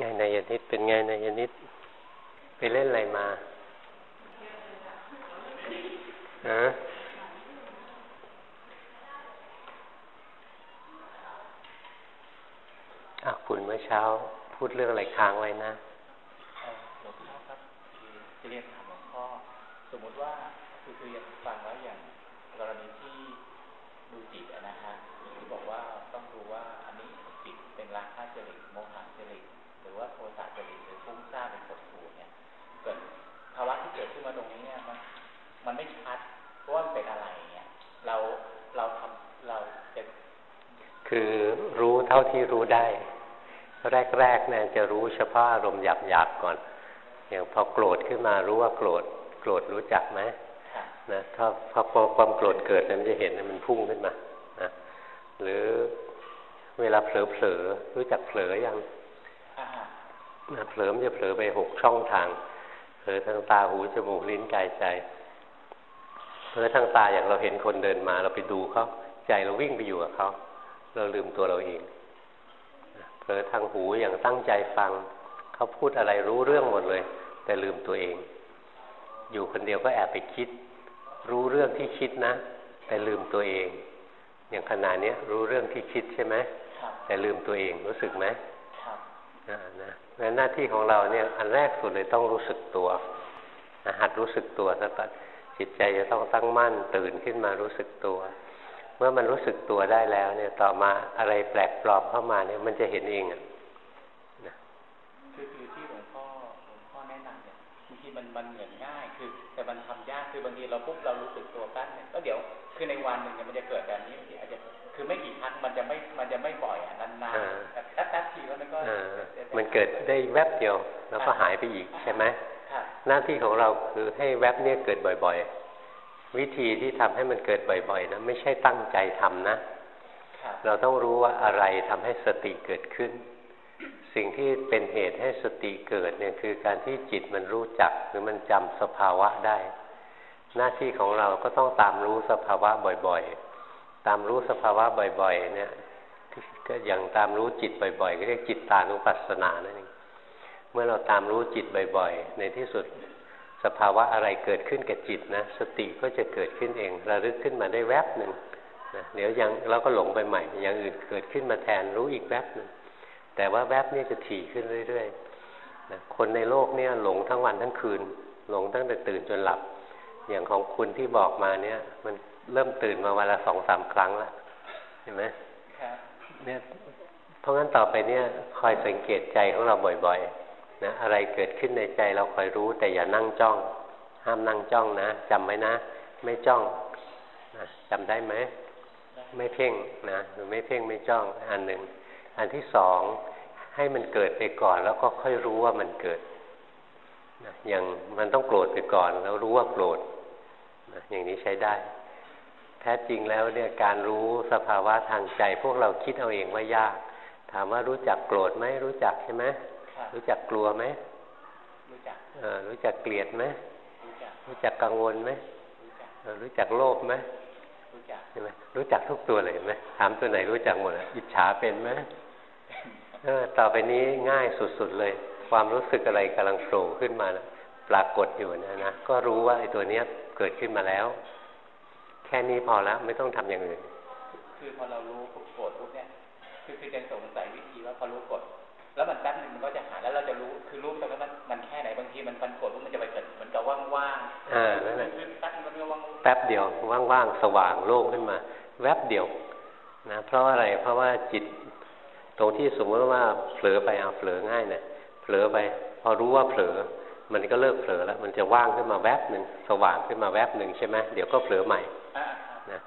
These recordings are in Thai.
ไงนายนิดเป็นไงนายนิดไปเล่นอะไรมาฮะอะคุณเมื่อเช้า พูดเรื่องอะไรค้างไว้นะหลวงพ่อครับจะเรียนถามหลวงพ่อสมมุติว่าคือคือยังฟังแล้วอย่างกรณีที่ดูจิตนะฮะที่บอกว่าต้องดูว่าอันนี้จิตเป็นราคะจริตโมหะ ริตหรือว่าโทสะจริตหรือฟุ้งซ่านเป็นกดขู่เนี่ยเกิดภาวะที่เกิดขึ้นมาตรงนี้เนี่ยมันมันไม่ชัดเพราะว่ามันเป็นอะไรเนี่ยเราเราทำเราจะคือรู้เท่าที่รู้ได้ แรกๆเนี่ยจะรู้เฉพาะอารมณ์หยาบๆก่อนอย่างพอโกรธขึ้นมารู้ว่าโกรธโกรธรู้จักไหมนะถ้าพอความโกรธเกิดมันจะเห็นมันพุ่งขึ้นมานะหรือเวลาเผลอเผลอรู้จักเผลอยังนะ เผลอมันจะเผลอไปหกช่องทาง เผลอทางตาหูจมูกลิ้นกายใจ เผลอทางตาอย่างเราเห็นคนเดินมา เราไปดูเขาใจเราวิ่งไปอยู่กับเขาเราลืมตัวเราเองผลอทางหูอย่างตั้งใจฟังเขาพูดอะไรรู้เรื่องหมดเลย แต่ลืมตัวเอง อยู่คนเดียวก็แอบไปคิด รู้เรื่องที่คิดนะ แต่ลืมตัวเอง อย่างขณะนี้รู้เรื่องที่คิดใช่ไหมแต่ลืมตัวเองรู้สึกไหมนะนะ งั้นหน้าที่ของเราเนี่ยอันแรกสุดเลยต้องรู้สึกตัวหัดรู้สึกตัวซะก่อนจิตใจจะต้องตั้งมั่นตื่นขึ้นมารู้สึกตัว เมื่อมันรู้สึกตัวได้แล้วเนี่ยต่อมาอะไรแปลกปลอมเข้ามาเนี่ยมันจะเห็นเองอะคือคือที่หลวงพ่อหลวงพ่อแนะนำเนี่ยบางทีมันมันเหมือนง่ายคือ แต่มันทำยากคือบางทีเราปุ๊บเรารู้สึกตัวแป๊บเนี่ยก็เดี๋ยวคือในวันหนึ่งเนี่ยมันจะเกิดแบบนี้อาจจะคือไม่กี่ครั้งมันจะไม่มันจะไม่บ่อยอะนานๆแต่แป๊บทีแล้วมันก็มันเกิดได้แวบเดียวแล้วก็หายไปอีกใช่ไหมหน้าที่ของเราคือให้แวบเนี่ยเกิดบ่อยๆ วิธีที่ทำให้มันเกิดบ่อยๆนะไม่ใช่ตั้งใจทำนะ เราต้องรู้ว่าอะไรทำให้สติเกิดขึ้น สิ่งที่เป็นเหตุให้สติเกิดเนี่ยคือการที่จิตมันรู้จักหรือมันจำสภาวะได้ หน้าที่ของเราก็ต้องตามรู้สภาวะบ่อยๆ ตามรู้สภาวะบ่อย ๆ เนี่ย ก็อย่างตามรู้จิตบ่อยๆก็เรียกจิตตานุปัสสนานั่นเองเมื่อเราตามรู้จิตบ่อยๆ ในที่สุดสภาวะอะไรเกิดขึ้นกับจิตนะสติก็จะเกิดขึ้นเองระลึกขึ้นมาได้แวบหนึ่งนะเดี๋ยวยังเราก็หลงไปใหม่ อย่างอื่นเกิดขึ้นมาแทนรู้อีกแวบหนึ่ง แต่ว่าแวบนี้จะถี่ขึ้นเรื่อยๆนะคนในโลกเนี่ยหลงทั้งวันทั้งคืน หลงตั้งแต่ตื่นจนหลับ อย่างของคุณที่บอกมาเนี่ย มันเริ่มตื่นมาวันละสองสามครั้งแล้วเห็นไหมเนี่ยเพราะงั้นต่อไปเนี่ยคอยสังเกตใจของเราบ่อยๆนะอะไรเกิดขึ้นในใจเราคอยรู้แต่อย่านั่งจ้อง ห้ามนั่งจ้องนะจำไว้นะ ไม่จ้องนะจำได้ไหมไม่เพ่งนะหรือไม่เพ่งไม่จ้องอันหนึ่ง อันที่สองให้มันเกิดไปก่อนแล้วก็ค่อยรู้ว่ามันเกิดนะอย่างมันต้องโกรธไปก่อนแล้วรู้ว่าโกรธนะอย่างนี้ใช้ได้ แท้จริงแล้วเนี่ยการรู้สภาวะทางใจ พวกเราคิดเอาเองว่ายาก ถามว่ารู้จักโกรธไหมรู้จักใช่ไหมรู้จักกลัวไหมรู้จักเออรู้จักเกลียดไหมรู้จักรู้จักกังวลไหมรู้จักรู้จักโลภไหมรู้จักใช่ไหมรู้จักทุกตัวเลยไหมถามตัวไหนรู้จักหมดอิจฉาเป็นไหมเออต่อไปนี้ง่ายสุดๆเลย ความรู้สึกอะไรกำลังโผล่ขึ้นมานะปรากฏอยู่นะนะก็รู้ว่าไอ้ตัวเนี้ยเกิดขึ้นมาแล้ว แค่นี้พอแล้วไม่ต้องทำอย่างอื่น คือพอเรารู้กดปุ๊บเนี่ยคือคือจะสงสัยวิธีว่าพอรู้กดแล้วมันแป๊บนึงมันก็จะหายแล้วเราจะรู้คือรู้แต่ว่ามันมันแค่ไหนบางทีมันปันกดมันจะไปเกิดเหมือนกับว่างๆอ่านั่นแหละแป๊บเดียวว่างๆสว่างโล่งขึ้นมา แวบเดียวนะเพราะอะไรเพราะว่าจิต ตรงที่สมมติว่าเผลอไปเอาเผลอง่ายเนะเผลอไป พอรู้ว่าเผลอ มันก็เลิกเผลอแล้ว มันจะว่างขึ้นมาแวบหนึ่งสว่างขึ้นมาแวบหนึ่งใช่ไหมเดี๋ยวก็เผลอใหม่นะ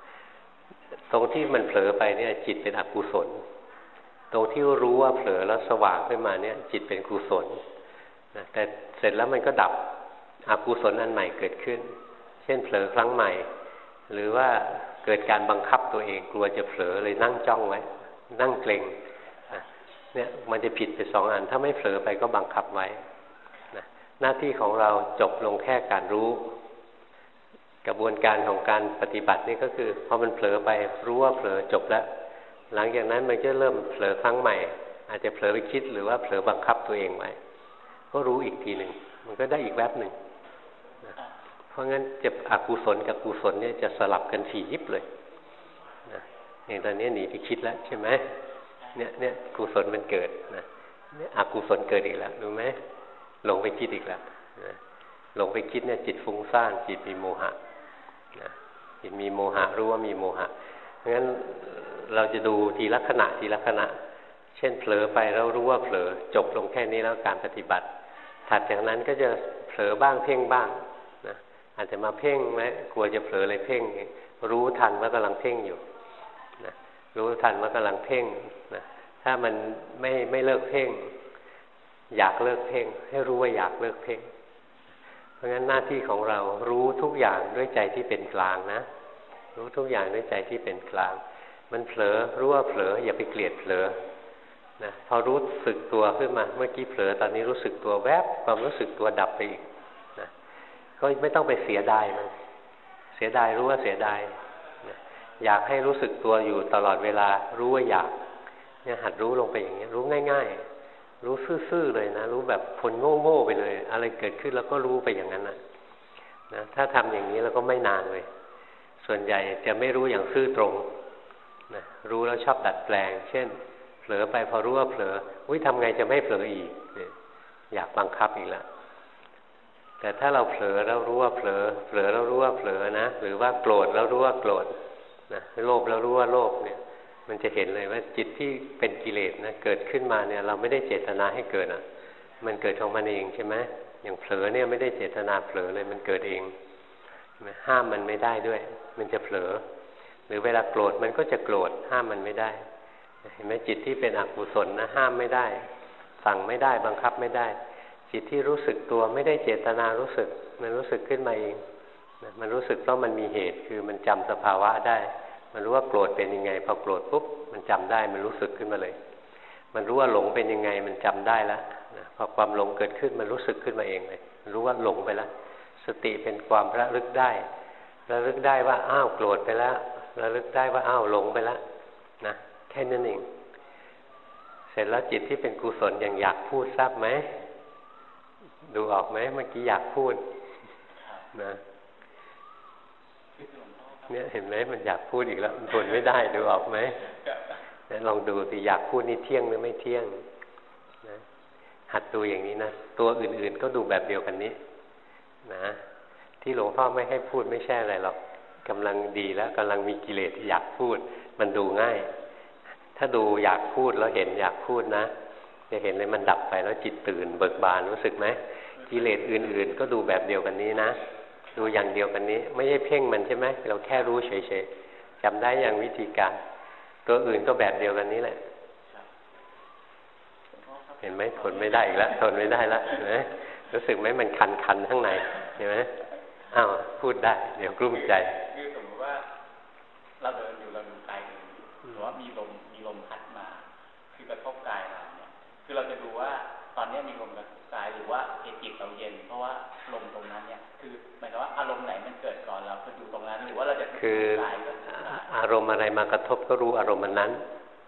ตรงที่มันเผลอไปเนี่ย จิตเป็นอกุศล ตรงที่รู้ว่าเผลอแล้วสว่างขึ้นมาเนี่ย จิตเป็นกุศลนะแต่เสร็จแล้วมันก็ดับอกุศลอันใหม่เกิดขึ้น เช่นเผลอครั้งใหม่ หรือว่าเกิดการบังคับตัวเองกลัวจะเผลอเลยนั่งจ้องไว้ นั่งเกรง เนี่ยมันจะผิดไปสองอัน ถ้าไม่เผลอไปก็บังคับไว้นะหน้าที่ของเราจบลงแค่การรู้ กระบวนการของการปฏิบัตินี่ก็คือพอมันเผลอไปรู้ว่าเผลอจบแล้ว หลังจากนั้นมันก็เริ่มเผลอครั้งใหม่ อาจจะเผลอไปคิดหรือว่าเผลอบังคับตัวเองไว้ก็รู้อีกทีหนึ่งมันก็ได้อีกแวบหนึ่งนะเพราะงั้นจะอกุศลกับกุศลเนี่ยจะสลับกันถี่ยิบเลยนะอย่างตอนนี้หนีไปคิดแล้วใช่ไหม เนี่ยเนี่ยกุศลมันเกิดนะเนี่ยอกุศลเกิดอีกแล้วรู้ไหมลงไปคิดอีกแล้วนะลงไปคิดเนี่ยจิตฟุ้งซ่านจิตมีโมหะนะจิตมีโมหะรู้ว่ามีโมหะเพราะงั้นเราจะดูทีละขณะทีละขณะ เช่นเผลอไปแล้วรู้ว่าเผลอจบลงแค่นี้แล้วการปฏิบัติ ถัดจากนั้นก็จะเผลอบ้างเพ่งบ้างนะอาจจะมาเพ่งไหมกลัวจะเผลอเลยเพ่ง รู้ทันว่ากำลังเพ่งอยู่นะ รู้ทันว่ากำลังเพ่งนะถ้ามันไม่ไม่เลิกเพ่ง อยากเลิกเพ่ง ให้รู้ว่าอยากเลิกเพ่ง เพราะงั้นหน้าที่ของเรารู้ทุกอย่างด้วยใจที่เป็นกลางนะ รู้ทุกอย่างด้วยใจที่เป็นกลาง มันเผลอรู้ว่าเผลอ อย่าไปเกลียดเผลอนะพอรู้สึกตัวขึ้นมาเมื่อกี้เผลอตอนนี้รู้สึกตัวแวบความรู้สึกตัวดับไปอีกนะก็ไม่ต้องไปเสียดายมันเสียดายรู้ว่าเสียดาย อยากให้รู้สึกตัวอยู่ตลอดเวลารู้ว่าอยาก เนี่ยหัดรู้ลงไปอย่างนี้รู้ง่าย ๆ รู้ซื่อๆเลยนะ รู้แบบคนโง่ๆไปเลย อะไรเกิดขึ้นแล้วก็รู้ไปอย่างนั้นนะนะถ้าทำอย่างนี้แล้วก็ไม่นานเลย ส่วนใหญ่จะไม่รู้อย่างซื่อตรงนะรู้แล้วชอบดัดแปลง เช่น เผลอไปพอรู้ว่าเผลออุ้ยทำไงจะไม่เผลออีกอยากบังคับอีกแล้วแต่ถ้าเราเผลอแล้วรู้ว่าเผลอ เผลอแล้วรู้ว่าเผลอนะ หรือว่าโกรธแล้วรู้ว่าโกรธ นะโลภแล้วรู้ว่าโลภเนี่ย มันจะเห็นเลยว่าจิตที่เป็นกิเลสนะเกิดขึ้นมาเนี่ย เราไม่ได้เจตนาให้เกิดอะ มันเกิดของมันเองใช่ไหมอย่างเผลอเนี่ยไม่ได้เจตนาเผลอเลยมันเกิดเองห้ามมันไม่ได้ด้วย มันจะเผลอ หรือเวลาโกรธมันก็จะโกรธห้ามมันไม่ได้เห็นไหมจิตที่เป็นอกุศลนะห้ามไม่ได้ สั่งไม่ได้บังคับไม่ได้ จิตที่รู้สึกตัวไม่ได้เจตนารู้สึก มันรู้สึกขึ้นมาเอง มันรู้สึกเพราะมันมีเหตุคือมันจำสภาวะได้ มันรู้ว่าโกรธเป็นยังไง พอโกรธปุ๊บมันจำได้มันรู้สึกขึ้นมาเลย มันรู้ว่าหลงเป็นยังไงมันจำได้แล้วพอความหลงเกิดขึ้นมันรู้สึกขึ้นมาเองเลยรู้ว่าหลงไปแล้วสติเป็นความระลึกได้ระลึกได้ว่าอ้าวโกรธไปแล้วระลึกได้ว่าอ้าวหลงไปแล้วนะแค่นั้นเองเสร็จแล้วจิตที่เป็นกุศลอย่างอยากพูดทราบไหมดูออกไหมเมื่อกี้อยากพูดนะ เนี่ยเห็นไหมมันอยากพูดอีกแล้วมันทนไม่ได้ดูออกไหมนะลองดูสิอยากพูดนี่เที่ยงหรือไม่เที่ยงนะหัดดูอย่างนี้นะตัวอื่นๆก็ดูแบบเดียวกันนี้ นะ ที่หลวงพ่อไม่ให้พูดไม่ใช่อะไรหรอกกำลังดีแล้วกำลังมีกิเลสอยากพูด มันดูง่าย ถ้าดูอยากพูดแล้วเห็นอยากพูดนะจะเห็นเลยมันดับไปแล้วจิตตื่นเบิกบานรู้สึกไหมกิเลสอื่นๆ ก็ดูแบบเดียวกันนี้นะ ดูอย่างเดียวกันนี้ ไม่ใช่เพ่งมันใช่ไหมเราแค่รู้เฉยๆจำได้อย่างวิธีการ ตัวอื่นก็แบบเดียวกันนี้แหละ เห็นไหมทนไม่ได้อีกแล้วทนไม่ได้แล้วเห็นไหมรู้สึกไหมมันคันคันข้างในเห็นไหมอ้าวพูดได้ เดี๋ยวกลุ้มใจคือสมมติว่า เราเดินอยู่เราดูกายหรือว่ามีลมมีลมพัดมา คือกระทบกายเราเนี่ย คือเราจะดูว่าตอนนี้มีลมกระ คืออารมณ์อะไรมากระทบก็รู้อารมณ์มันนั้น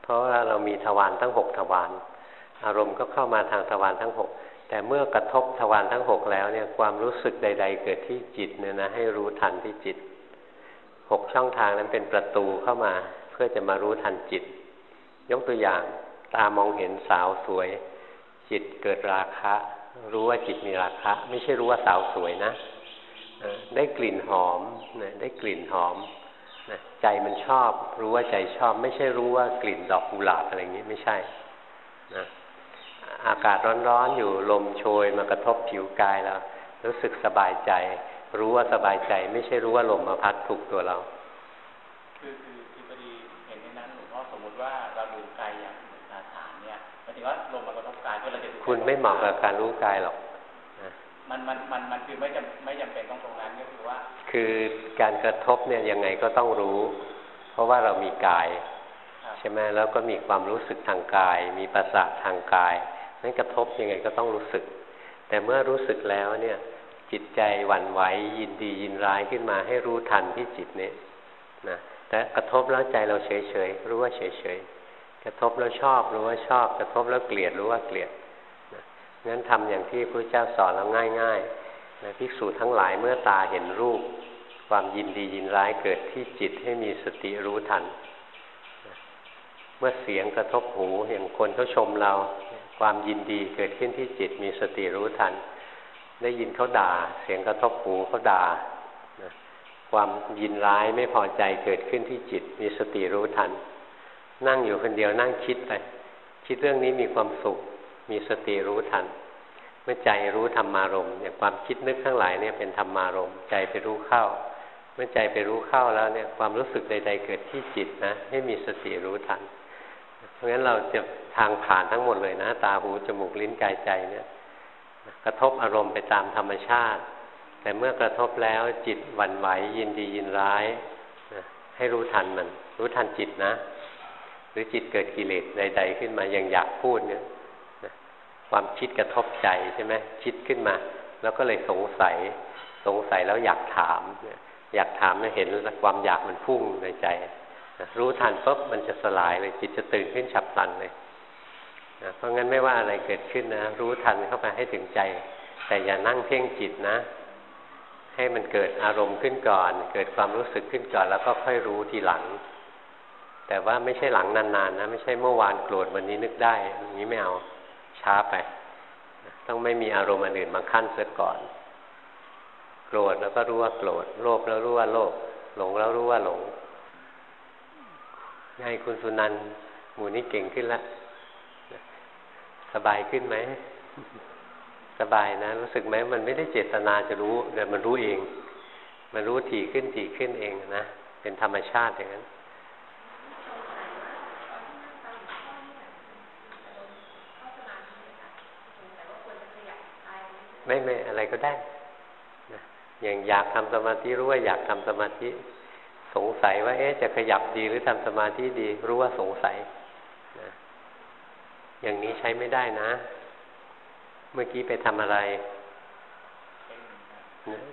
เพราะว่าเรามีทวารทั้งหกทวารอารมณ์ก็เข้ามาทางทวารทั้งหกแต่เมื่อกระทบทวารทั้งหกแล้วเนี่ยความรู้สึกใด ๆ เกิดที่จิตเนี่ยนะให้รู้ทันที่จิตหกช่องทางนั้นเป็นประตูเข้ามา เพื่อจะมารู้ทันจิต ยกตัวอย่างตามองเห็นสาวสวย จิตเกิดราคะ รู้ว่าจิตมีราคะ ไม่ใช่รู้ว่าสาวสวยนะ ได้กลิ่นหอมได้กลิ่นหอมใจมันชอบ รู้ว่าใจชอบ ไม่ใช่รู้ว่ากลิ่นดอกกุหลาบอะไรอย่างนี้ไม่ใช่นะอากาศร้อนๆอยู่ลมโชยมากระทบผิวกายเรารู้สึกสบายใจ รู้ว่าสบายใจ ไม่ใช่รู้ว่าลมมาพัดถูกตัวเราคือคือคือพอดีเห็นในนั้นหลวงพ่อสมมติว่าเราดูกายอย่างสาฐานเนี่ยหมายถึงว่าลมมากระทบกายเพื่อเราจะดูคุณไม่เหมาะกับการรู้กายหรอก มันมันมันมันคือไม่จำไม่จำเป็นต้องตรงนั้นก็คือว่า คือการกระทบเนี่ยยังไงก็ต้องรู้ เพราะว่าเรามีกาย ใช่ไหมแล้วก็มีความรู้สึกทางกาย มีประสาททางกายนั้นกระทบยังไงก็ต้องรู้สึก แต่เมื่อรู้สึกแล้วเนี่ย จิตใจหวั่นไหวยินดียินร้ายขึ้นมาให้รู้ทันที่จิตนี้นะแต่กระทบแล้วใจเราเฉยเฉยรู้ว่าเฉยเฉยกระทบแล้วชอบรู้ว่าชอบ กระทบแล้วเกลียดรู้ว่าเกลียดนะ งั้นทำอย่างที่พระเจ้าสอนแล้วง่ายๆนะภิกษุทั้งหลายเมื่อตาเห็นรูป ความยินดียินร้ายเกิดที่จิตให้มีสติรู้ทัน เมื่อเสียงกระทบหูอย่างคนเขาชมเรา ความยินดีเกิดขึ้นที่จิตมีสติรู้ทัน ได้ยินเขาด่า เสียงกระทบหูเขาด่าความยินร้ายไม่พอใจเกิดขึ้นที่จิต มีสติรู้ทัน นั่งอยู่คนเดียวนั่งคิดไปคิดเรื่องนี้มีความสุข มีสติรู้ทัน เมื่อใจรู้ธรรมารมเนี่ยความคิดนึกทั้งหลายเนี่ยเป็นธรรมารมณ์ใจไปรู้เข้า เมื่อใจไปรู้เข้าแล้วเนี่ยความรู้สึกใด ๆ เกิดที่จิตนะให้มีสติรู้ทัน เพราะงั้นเราจะทางผ่านทั้งหมดเลยนะ ตาหูจมูกลิ้นกายใจเนี่ยกระทบอารมณ์ไปตามธรรมชาติ แต่เมื่อกระทบแล้วจิตหวั่นไหวยินดียินร้ายนะให้รู้ทันมัน รู้ทันจิตนะ หรือจิตเกิดกิเลสใด ๆ ขึ้นมาอยังอยากพูดเนี่ย ความคิดกระทบใจใช่ไหมคิดขึ้นมา แล้วก็เลยสงสัย สงสัยแล้วอยากถาม อยากถามเห็นความอยากมันพุ่งในใจ รู้ทันปุ๊บมันจะสลายเลยจิตจะตื่นขึ้นฉับพลันเลยนะเพราะงั้นไม่ว่าอะไรเกิดขึ้นนะ รู้ทันเข้าไปให้ถึงใจ แต่อย่านั่งเพ่งจิตนะ ให้มันเกิดอารมณ์ขึ้นก่อน เกิดความรู้สึกขึ้นก่อน แล้วก็ค่อยรู้ทีหลัง แต่ว่าไม่ใช่หลังนานๆนะ ไม่ใช่เมื่อวานโกรธวันนี้นึกได้อย่างนี้ไม่เอา ช้าไป ต้องไม่มีอารมณ์อื่นมาขั้นเสียก่อน โกรธแล้วก็รู้ว่าโกรธโลภแล้วรู้ว่าโลภหลงแล้วรู้ว่าหลงไงคุณสุนันหมูนี่เก่งขึ้นแล้วสบายขึ้นไหม สบายนะ รู้สึกไหมมันไม่ได้เจตนาจะรู้แต่มันรู้เอง มันรู้ถี่ขึ้นถี่ขึ้นเองนะ เป็นธรรมชาติอย่างนั้น ไม่ไม่อะไรก็ได้นะอย่างอยากทำสมาธิรู้ว่าอยากทำสมาธิ สงสัยว่า เอ๊ะจะขยับดีหรือทำสมาธิดี รู้ว่าสงสัยนะอย่างนี้ใช้ไม่ได้นะ เมื่อกี้ไปทำอะไร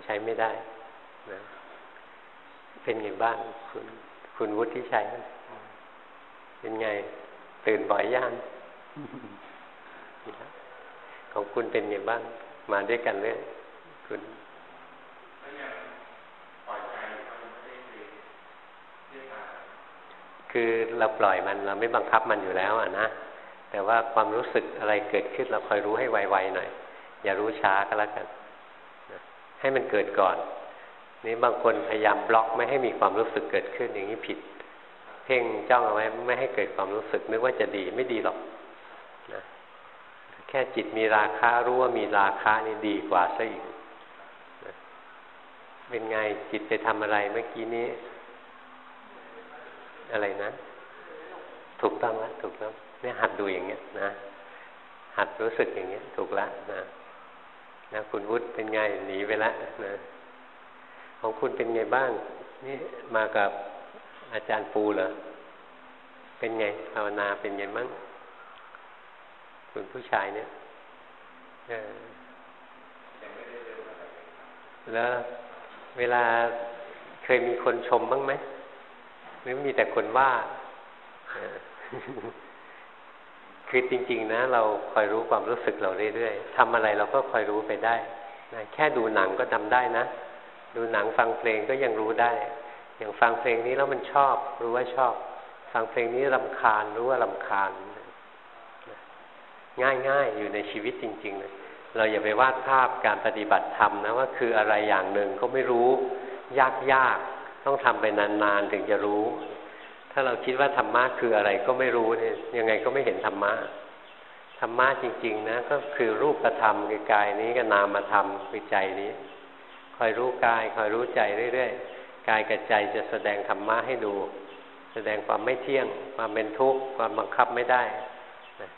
ใช้ไม่ได้นะเป็นไงบ้างคุณคุณวุฒิชัยเป็นไง ตื่นบ่อยย่างของคุณเป็นไงบ้าง มาด้วยกันเลยคุณคือเราปล่อยมันเราไม่บังคับมันอยู่แล้วอะนะแต่ว่าความรู้สึกอะไรเกิดขึ้นเราคอยรู้ให้ไวๆหน่อย อย่ารู้ช้าก็แล้วกันให้มันเกิดก่อน นี่บางคนพยายามบล็อกไม่ให้มีความรู้สึกเกิดขึ้นอย่างนี้ผิด เพ่งจ้องเอาไว้ไม่ให้เกิดความรู้สึกนึกว่าจะดีไม่ดีหรอก แค่จิตมีราคารู้ว่ามีราคานี่ดีกว่าซะอีกเป็นไงจิตไปทำอะไรเมื่อกี้นี้ อะไรนะ ถูกต้องแล้วถูกต้องเนี่ยหัดดูอย่างเงี้ยนะ หัดรู้สึกอย่างเงี้ย ถูกแล้วนะนะคุณวุฒิเป็นไงหนีไปแล้วนะของคุณเป็นไงบ้าง นี่มากับอาจารย์ปูเหรอเป็นไงภาวนาเป็นไงบ้าง คุณผู้ชายเนี่ยแล้วเวลาเคยมีคนชมบ้างไหมหรือมีแต่คนว่าคือจริง ๆ นะ เราคอยรู้ความรู้สึกเราเรื่อยๆทำอะไรเราก็คอยรู้ไปได้นะแค่ดูหนังก็ทำได้นะ ดูหนังฟังเพลงก็ยังรู้ได้ อย่างฟังเพลงนี้แล้วมันชอบ รู้ว่าชอบ ฟังเพลงนี้ลำคาญรู้ว่าลำคาญ ง่ายๆ อยู่ในชีวิตจริงๆเลยเราอย่าไปวาดภาพการปฏิบัติธรรมนะว่าคืออะไรอย่างหนึ่งก็ไม่รู้ยากๆต้องทำไปนานๆถึงจะรู้ ถ้าเราคิดว่าธรรมะคืออะไรก็ไม่รู้เนี่ยยังไงก็ไม่เห็นธรรมะธรรมะจริง ๆ นะ ก็คือรูปธรรมคือกายนี้ก็นามธรรมคือใจนี้ คอยรู้กาย คอยรู้ใจเรื่อยๆกายกับใจจะแสดงธรรมะให้ดู แสดงความไม่เที่ยง ความเป็นทุกข์ความบังคับไม่ได้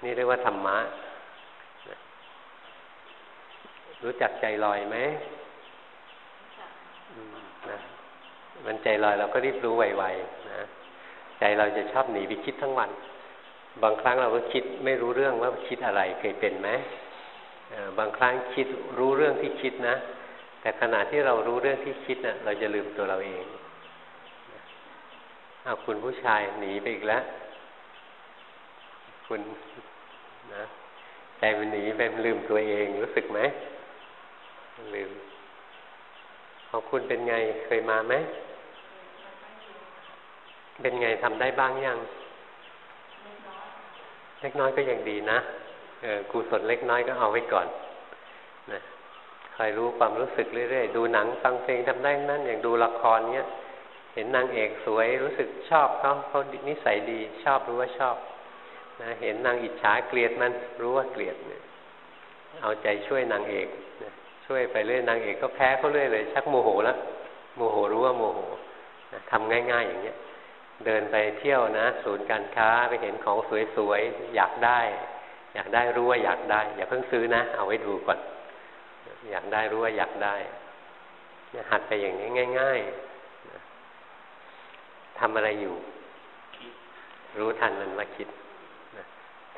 นี่เรียกว่าธรรมะ รู้จักใจลอยไหมนะมันใจลอยเราก็รีบรู้ไวๆนะใจเราจะชอบหนีไปคิดทั้งวัน บางครั้งเราก็คิดไม่รู้เรื่องว่าคิดอะไรเคยเป็นไหมบางครั้งคิดรู้เรื่องที่คิดนะ แต่ขณะที่เรารู้เรื่องที่คิดนะ่ะ เราจะลืมตัวเราเองเอาคุณผู้ชายหนีไปอีกแล้ว คุณ ใจมันหนีไปลืมตัวเองรู้สึกไหมลืมของคุณเป็นไงเคยมาไหม เป็นไงทำได้บ้างยัง เล็กน้อยก็ยังดีนะเออกุศลเล็กน้อยก็เอาไว้ก่อนนะคอยรู้ความรู้สึกเรื่อยๆ ดูหนังฟังเพลงทำได้นั่นอย่างดูละครเนี้ย เห็นนางเอกสวยรู้สึกชอบเขาเขานิสัยดีชอบรู้ว่าชอบ นะเห็นนางอิจฉาเกลียดมันรู้ว่าเกลียดเนี่ยเอาใจช่วยนางเอกนะช่วยไปเรื่อยนางเอกก็แพ้เขาเรื่อยเลยชักโมโหแล้วโมโหรู้ว่าโมโหนะทำง่าย ๆ อย่างเนี้ย เดินไปเที่ยวนะ ศูนย์การค้าไปเห็นของสวยๆอยากได้ อยากได้รู้ว่าอยากได้ อย่าเพิ่งซื้อนะ เอาไว้ดูก่อน อยากได้รู้ว่าอยากได้หัดไปอย่างนี้ง่าย ๆทำอะไรอยู่ รู้ทันมันมาคิด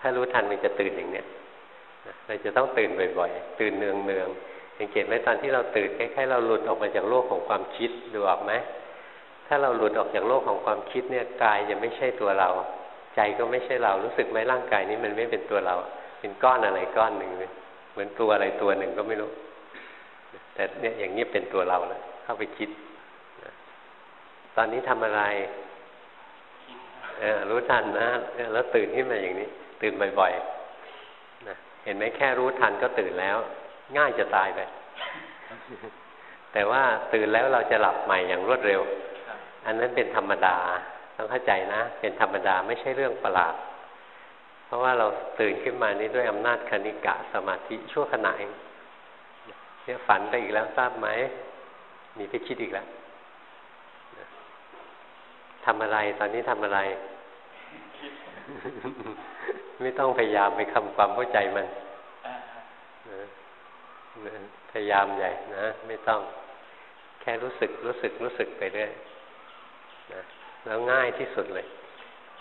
ถ้ารู้ทันมันจะตื่นอย่างเนี้ยเราจะต้องตื่นบ่อยๆ ตื่นเนืองๆสังเกตไหมตอนที่เราตื่นคล้ายๆเราหลุดออกมาจากโลกของความคิดดูออกไหมถ้าเราหลุดออกจากโลกของความคิดเนี่ยกายจะไม่ใช่ตัวเรา ใจก็ไม่ใช่เรารู้สึกไหมร่างกายนี้มันไม่เป็นตัวเรา เป็นก้อนอะไรก้อนหนึ่งเหมือนตัวอะไรตัวหนึ่งก็ไม่รู้ แต่เนี่ยอย่างนี้เป็นตัวเราแล้วเข้าไปคิด ตอนนี้ทำอะไรเออรู้ทันนะแล้วตื่นขึ้นมาอย่างนี้ ตื่นบ่อยๆนะเห็นไหมแค่รู้ทันก็ตื่นแล้ว ง่ายจะตายไป แต่ว่าตื่นแล้วเราจะหลับใหม่อย่างรวดเร็ว อันนั้นเป็นธรรมดาต้องเข้าใจนะ เป็นธรรมดาไม่ใช่เรื่องประหลาด เพราะว่าเราตื่นขึ้นมานี้ด้วยอำนาจคณิกะสมาธิชั่วขณะเองเนี่ยฝันไปอีกแล้วทราบไหมมีไปคิดอีกแล้วทำอะไรตอนนี้ทำอะไร ไม่ต้องพยายามไปคำความเข้าใจมันพยายามใหญ่นะ ไม่ต้องแค่รู้สึกรู้สึกรู้สึกไปเรื่อยนะแล้วง่ายที่สุดเลย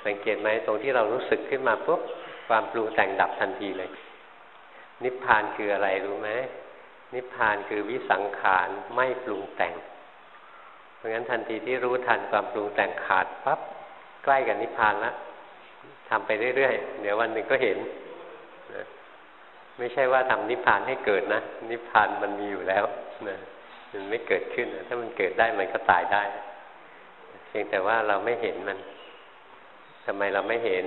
สังเกตไหมตรงที่เรารู้สึกขึ้นมาปุ๊บความปรุงแต่งดับทันทีเลย นิพพานคืออะไรรู้ไหมนิพพานคือวิสังขารไม่ปรุงแต่ง เพราะงั้นทันทีที่รู้ทันความปรุงแต่งขาดปั๊บใกล้กับนิพพานแล้ว ทำไปเรื่อยๆ เดี๋ยววันหนึ่งก็เห็นนะไม่ใช่ว่าทำนิพพานให้เกิดนะ นิพพานมันมีอยู่แล้วนะมันไม่เกิดขึ้นนะถ้ามันเกิดได้มันก็ตายได้ เพียงแต่ว่าเราไม่เห็นมันทำไมเราไม่เห็น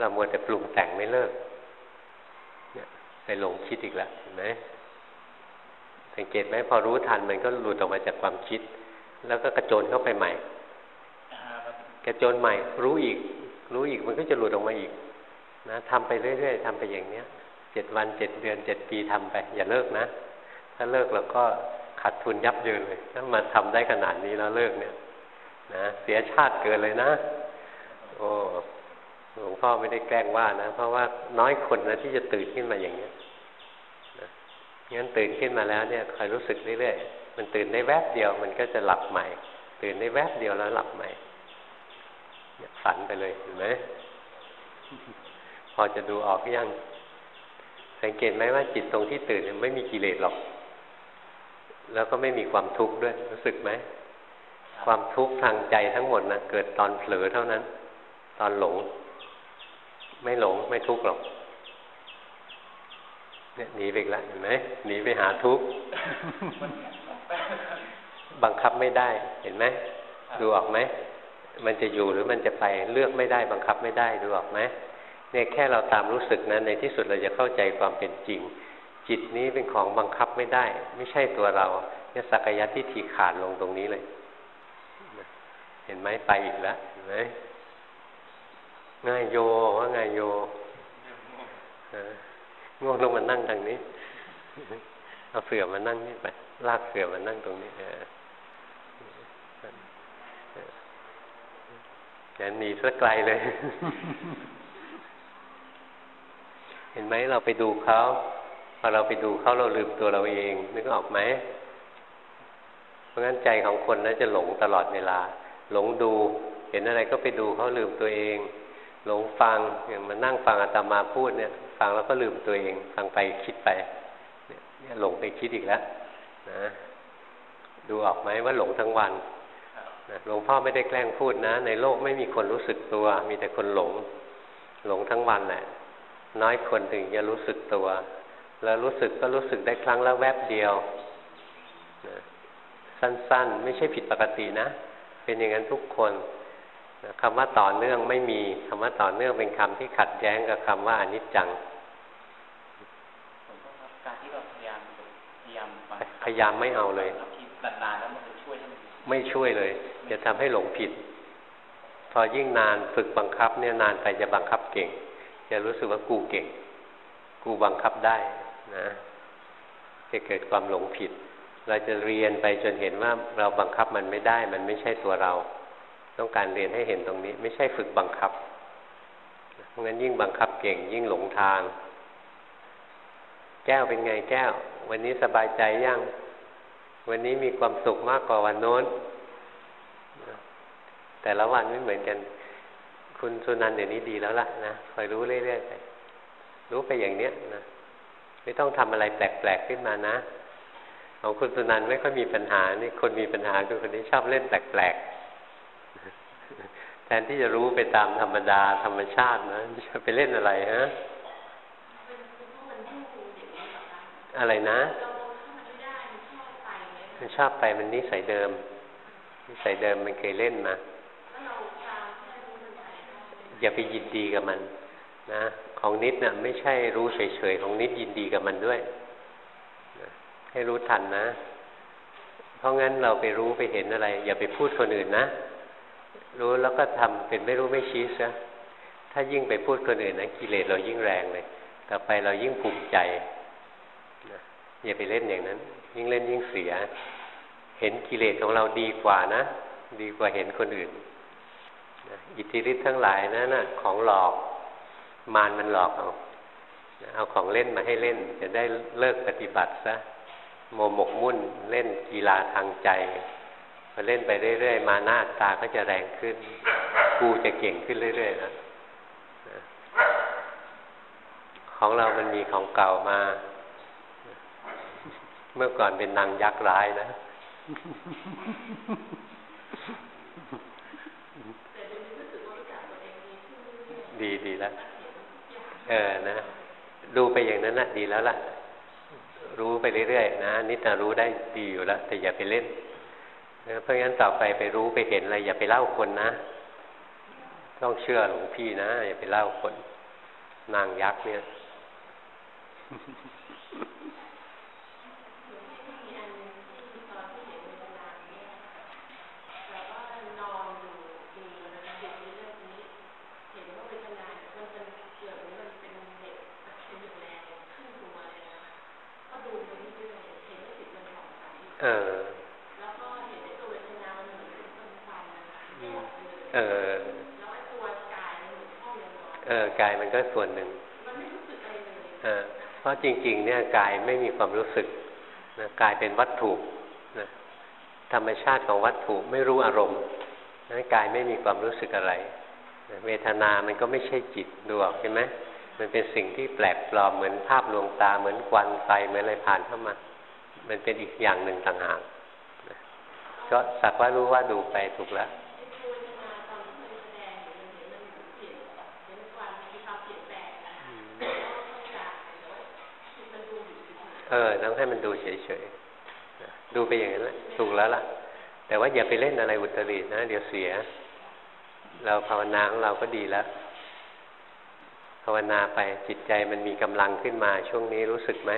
เรามัวแต่ปรุงแต่งไม่เลิกเนี่ยไปลงคิดอีกแล้วเห็นไหมสังเกตไหมพอรู้ทันมันก็หลุดออกมาจากความคิด แล้วก็กระโจนเข้าไปใหม่ กระโจนใหม่ รู้อีก รู้อีกมันก็จะหลุดออกมาอีก นะทำไปเรื่อยๆทำไปอย่างเนี้ยเจ็ดวันเจ็ดเดือนเจ็ดปีทำไป อย่าเลิกนะ ถ้าเลิกเราก็ขาดทุนยับเยินเลยถ้ามาทำได้ขนาดนี้แล้วเลิกเนี่ยนะเสียชาติเกินเลยนะ โอ้หลวงพ่อไม่ได้แกล้งว่านะ เพราะว่าน้อยคนนะที่จะตื่นขึ้นมาอย่างเนี้ยงั้นตื่นขึ้นมาแล้วเนี่ยคอยรู้สึกเรื่อยๆมันตื่นได้แวบเดียว มันก็จะหลับใหม่ ตื่นได้แวบเดียวแล้วหลับใหม่ ฝันไปเลยเห็นไหมพอจะดูออกยัง สังเกตไหมว่าจิตตรงที่ตื่นไม่มีกิเลสหรอก แล้วก็ไม่มีความทุกข์ด้วย รู้สึกไหม ความทุกข์ทางใจทั้งหมดนะเกิดตอนเผลอเท่านั้น ตอนหลง ไม่หลงไม่ทุกข์หรอกเนี่ยหนีไปอีกแล้วเห็นไหมหนีไปหาทุกข์บังคับไม่ได้เห็นไหมดูออกไหม มันจะอยู่หรือมันจะไปเลือกไม่ได้บังคับไม่ได้ดูออกไหมเนี่ยแค่เราตามรู้สึกนะในที่สุดเราจะเข้าใจความเป็นจริง จิตนี้เป็นของบังคับไม่ได้ ไม่ใช่ตัวเราเนี่ยสักยะที่ถีขาดลงตรงนี้เลย เห็นไหมไปอีกแล้วเห็นไหมง่ายโยว่าง่ายโยง่วงลงมานั่งทางนี้ เอาเสื่อมานั่งนี่ไปลากเสื่อมานั่งตรงนี้ อย่าหนีสักไกลเลย เห็นไหมเราไปดูเขาพอเราไปดูเขาเราลืมตัวเราเอง นึกออกไหม เพราะงั้นใจของคนนั้นจะหลงตลอดเวลา หลงดู เห็นอะไรก็ไปดูเขาลืมตัวเอง หลงฟังอย่างมานั่งฟังอาตมาพูดเนี่ย ฟังแล้วก็ลืมตัวเอง ฟังไปคิดไป เนี่ยหลงไปคิดอีกแล้วนะดูออกไหมว่าหลงทั้งวัน หลวงพ่อไม่ได้แกล้งพูดนะ ในโลกไม่มีคนรู้สึกตัว มีแต่คนหลง หลงทั้งวันแหละน้อยคนถึงจะรู้สึกตัว แล้วรู้สึกก็รู้สึกได้ครั้งละแวบเดียวสั้นๆ ไม่ใช่ผิดปกตินะ เป็นอย่างนั้นทุกคนคำว่าต่อเนื่องไม่มีคำว่าต่อเนื่องเป็นคำที่ขัดแย้งกับคำว่าอนิจจังการที่เราพยายามพยายามพยายามไม่เอาเลยนานๆแล้วมันจะช่วย ไม่ช่วยเลย จะทำให้หลงผิด พอยิ่งนานฝึกบังคับ เนี่ยนานไปจะบังคับเก่ง จะรู้สึกว่ากูเก่ง กูบังคับได้นะจะเกิดความหลงผิด เราจะเรียนไปจนเห็นว่าเราบังคับมันไม่ได้ มันไม่ใช่ตัวเรา ต้องการเรียนให้เห็นตรงนี้ ไม่ใช่ฝึกบังคับเพราะงั้นยิ่งบังคับเก่ง ยิ่งหลงทาง แก้วเป็นไงแก้ว วันนี้สบายใจยัง วันนี้มีความสุขมากกว่าวันโน้น แต่ละวันไม่เหมือนกัน คุณสุนันเดี๋ยวนี้ดีแล้วล่ะนะคอยรู้เรื่อยๆไปรู้ไปอย่างเนี้ยนะไม่ต้องทำอะไรแปลกๆขึ้นมานะของคุณสุนันไม่ค่อยมีปัญหา นี่คนมีปัญหาคือคนที่ชอบเล่นแปลกๆแทนที่จะรู้ไปตามธรรมดาธรรมชาตินะจะไปเล่นอะไรฮะอะไรนะ มันชอบไปมันนิสัยเดิม นิสัยเดิมมันเคยเล่นมาอย่าไปยินดีกับมัน นะ ของนิดนะ่ะไม่ใช่รู้เฉยๆของนิดยินดีกับมันด้วยให้รู้ทันนะ เพราะงั้นเราไปรู้ไปเห็นอะไร อย่าไปพูดคนอื่นนะ รู้แล้วก็ทำเป็นไม่รู้ไม่ชี้ซะถ้ายิ่งไปพูดคนอื่นนะกิเลสเรายิ่งแรงเลย ต่อไปเรายิ่งภูมิใจอย่าไปเล่นอย่างนั้น ยิ่งเล่นยิ่งเสีย เห็นกิเลสของเราดีกว่านะ ดีกว่าเห็นคนอื่นอิทธิฤทธิ์ทั้งหลายนะั่นนะของหลอกมารมันหลอกเอาเอาของเล่นมาให้เล่น จะได้เลิกปฏิบัติซะโมหมกมุ่นเล่นกีฬาทางใจพอเล่นไปเรื่อยๆ มาหน้าตาก็จะแรงขึ้น กูจะเก่งขึ้นเรื่อยๆนะของเรามันมีของเก่ามา เมื่อก่อนเป็นนางยักษ์ร้ายนะดีดีแล้ว เออนะ ดูไปอย่างนั้นนะดีแล้วล่ะ รู้ไปเรื่อยๆนะนิดนะรู้ได้ดีอยู่แล้ว แต่อย่าไปเล่นเพราะงั้นต่อไปไปรู้ไปเห็นอะไรอย่าไปเล่าคนนะ ต้องเชื่อหลวงพี่นะ อย่าไปเล่าคน นางยักษ์เนี่ยเออ เออ เออกายมันก็ส่วนหนึ่งเออเพราะ จริงๆเนี่ยกายไม่มีความรู้สึกนะกายเป็นวัตถุนะธรรมชาติของวัตถุไม่รู้อารมณ์นั้นกายไม่มีความรู้สึกอะไรเวทนามันก็ไม่ใช่จิตดูออกใช่ไหมมันเป็นสิ่งที่แปลกปลอมเหมือนภาพลวงตาเหมือนควันไฟเหมือนอะไรผ่านเข้ามา มันเป็นอีกอย่างหนึ่งต่างหากก็สักว่ารู้ว่าดูไปถูกแล้ว เออต้องให้มันดูเฉยๆดูไปอย่างนั้นแหละถูกแล้วล่ะ แต่ว่าอย่าไปเล่นอะไรอุตรินะ เดี๋ยวเสีย เราภาวนาของเราก็ดีแล้วภาวนาไปจิตใจมันมีกำลังขึ้นมา ช่วงนี้รู้สึกไหม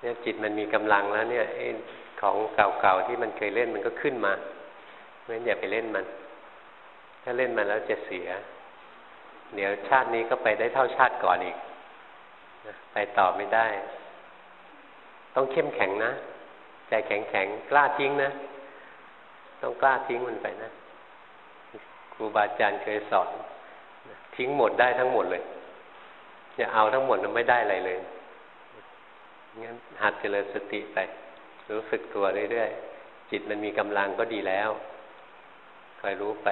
เนี่ยจิตมันมีกำลังแล้วเนี่ยของเก่าๆที่มันเคยเล่นมันก็ขึ้นมาเพราะฉะนั้นอย่าไปเล่นมัน ถ้าเล่นมันแล้วจะเสีย เดี๋ยวชาตินี้ก็ไปได้เท่าชาติก่อนอีกไปต่อไม่ได้ ต้องเข้มแข็งนะใจแข็งแข็งกล้าทิ้งนะ ต้องกล้าทิ้งมันไปนะครูบาอาจารย์เคยสอน ทิ้งหมดได้ทั้งหมดเลยอย่าเอาทั้งหมดมันไม่ได้อะไรเลยงั้นหัดเจริญสติไป รู้สึกตัวเรื่อยๆจิตมันมีกำลังก็ดีแล้วคอยรู้ไป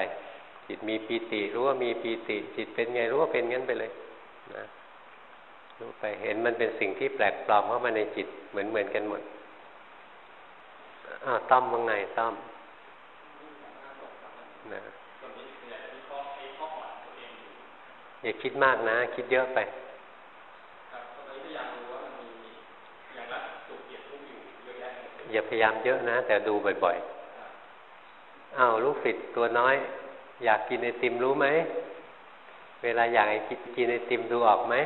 จิตมีปีติรู้ว่ามีปีติ จิตเป็นไงรู้ว่าเป็นงั้นไปเลย นะ รู้ไปเห็นมันเป็นสิ่งที่แปลกปลอมเข้ามาในจิตเหมือนเหมือนกันหมดอ้าวต้อมว่างไงต้อมนะอย่าคิดมากนะ คิดเยอะไปอย่าพยายามเยอะนะ แต่ดูบ่อยๆอ้าวลูกศิษย์ตัวน้อย อยากกินไอติมรู้ไหม เวลาอยากกินไอติมดูออกไหม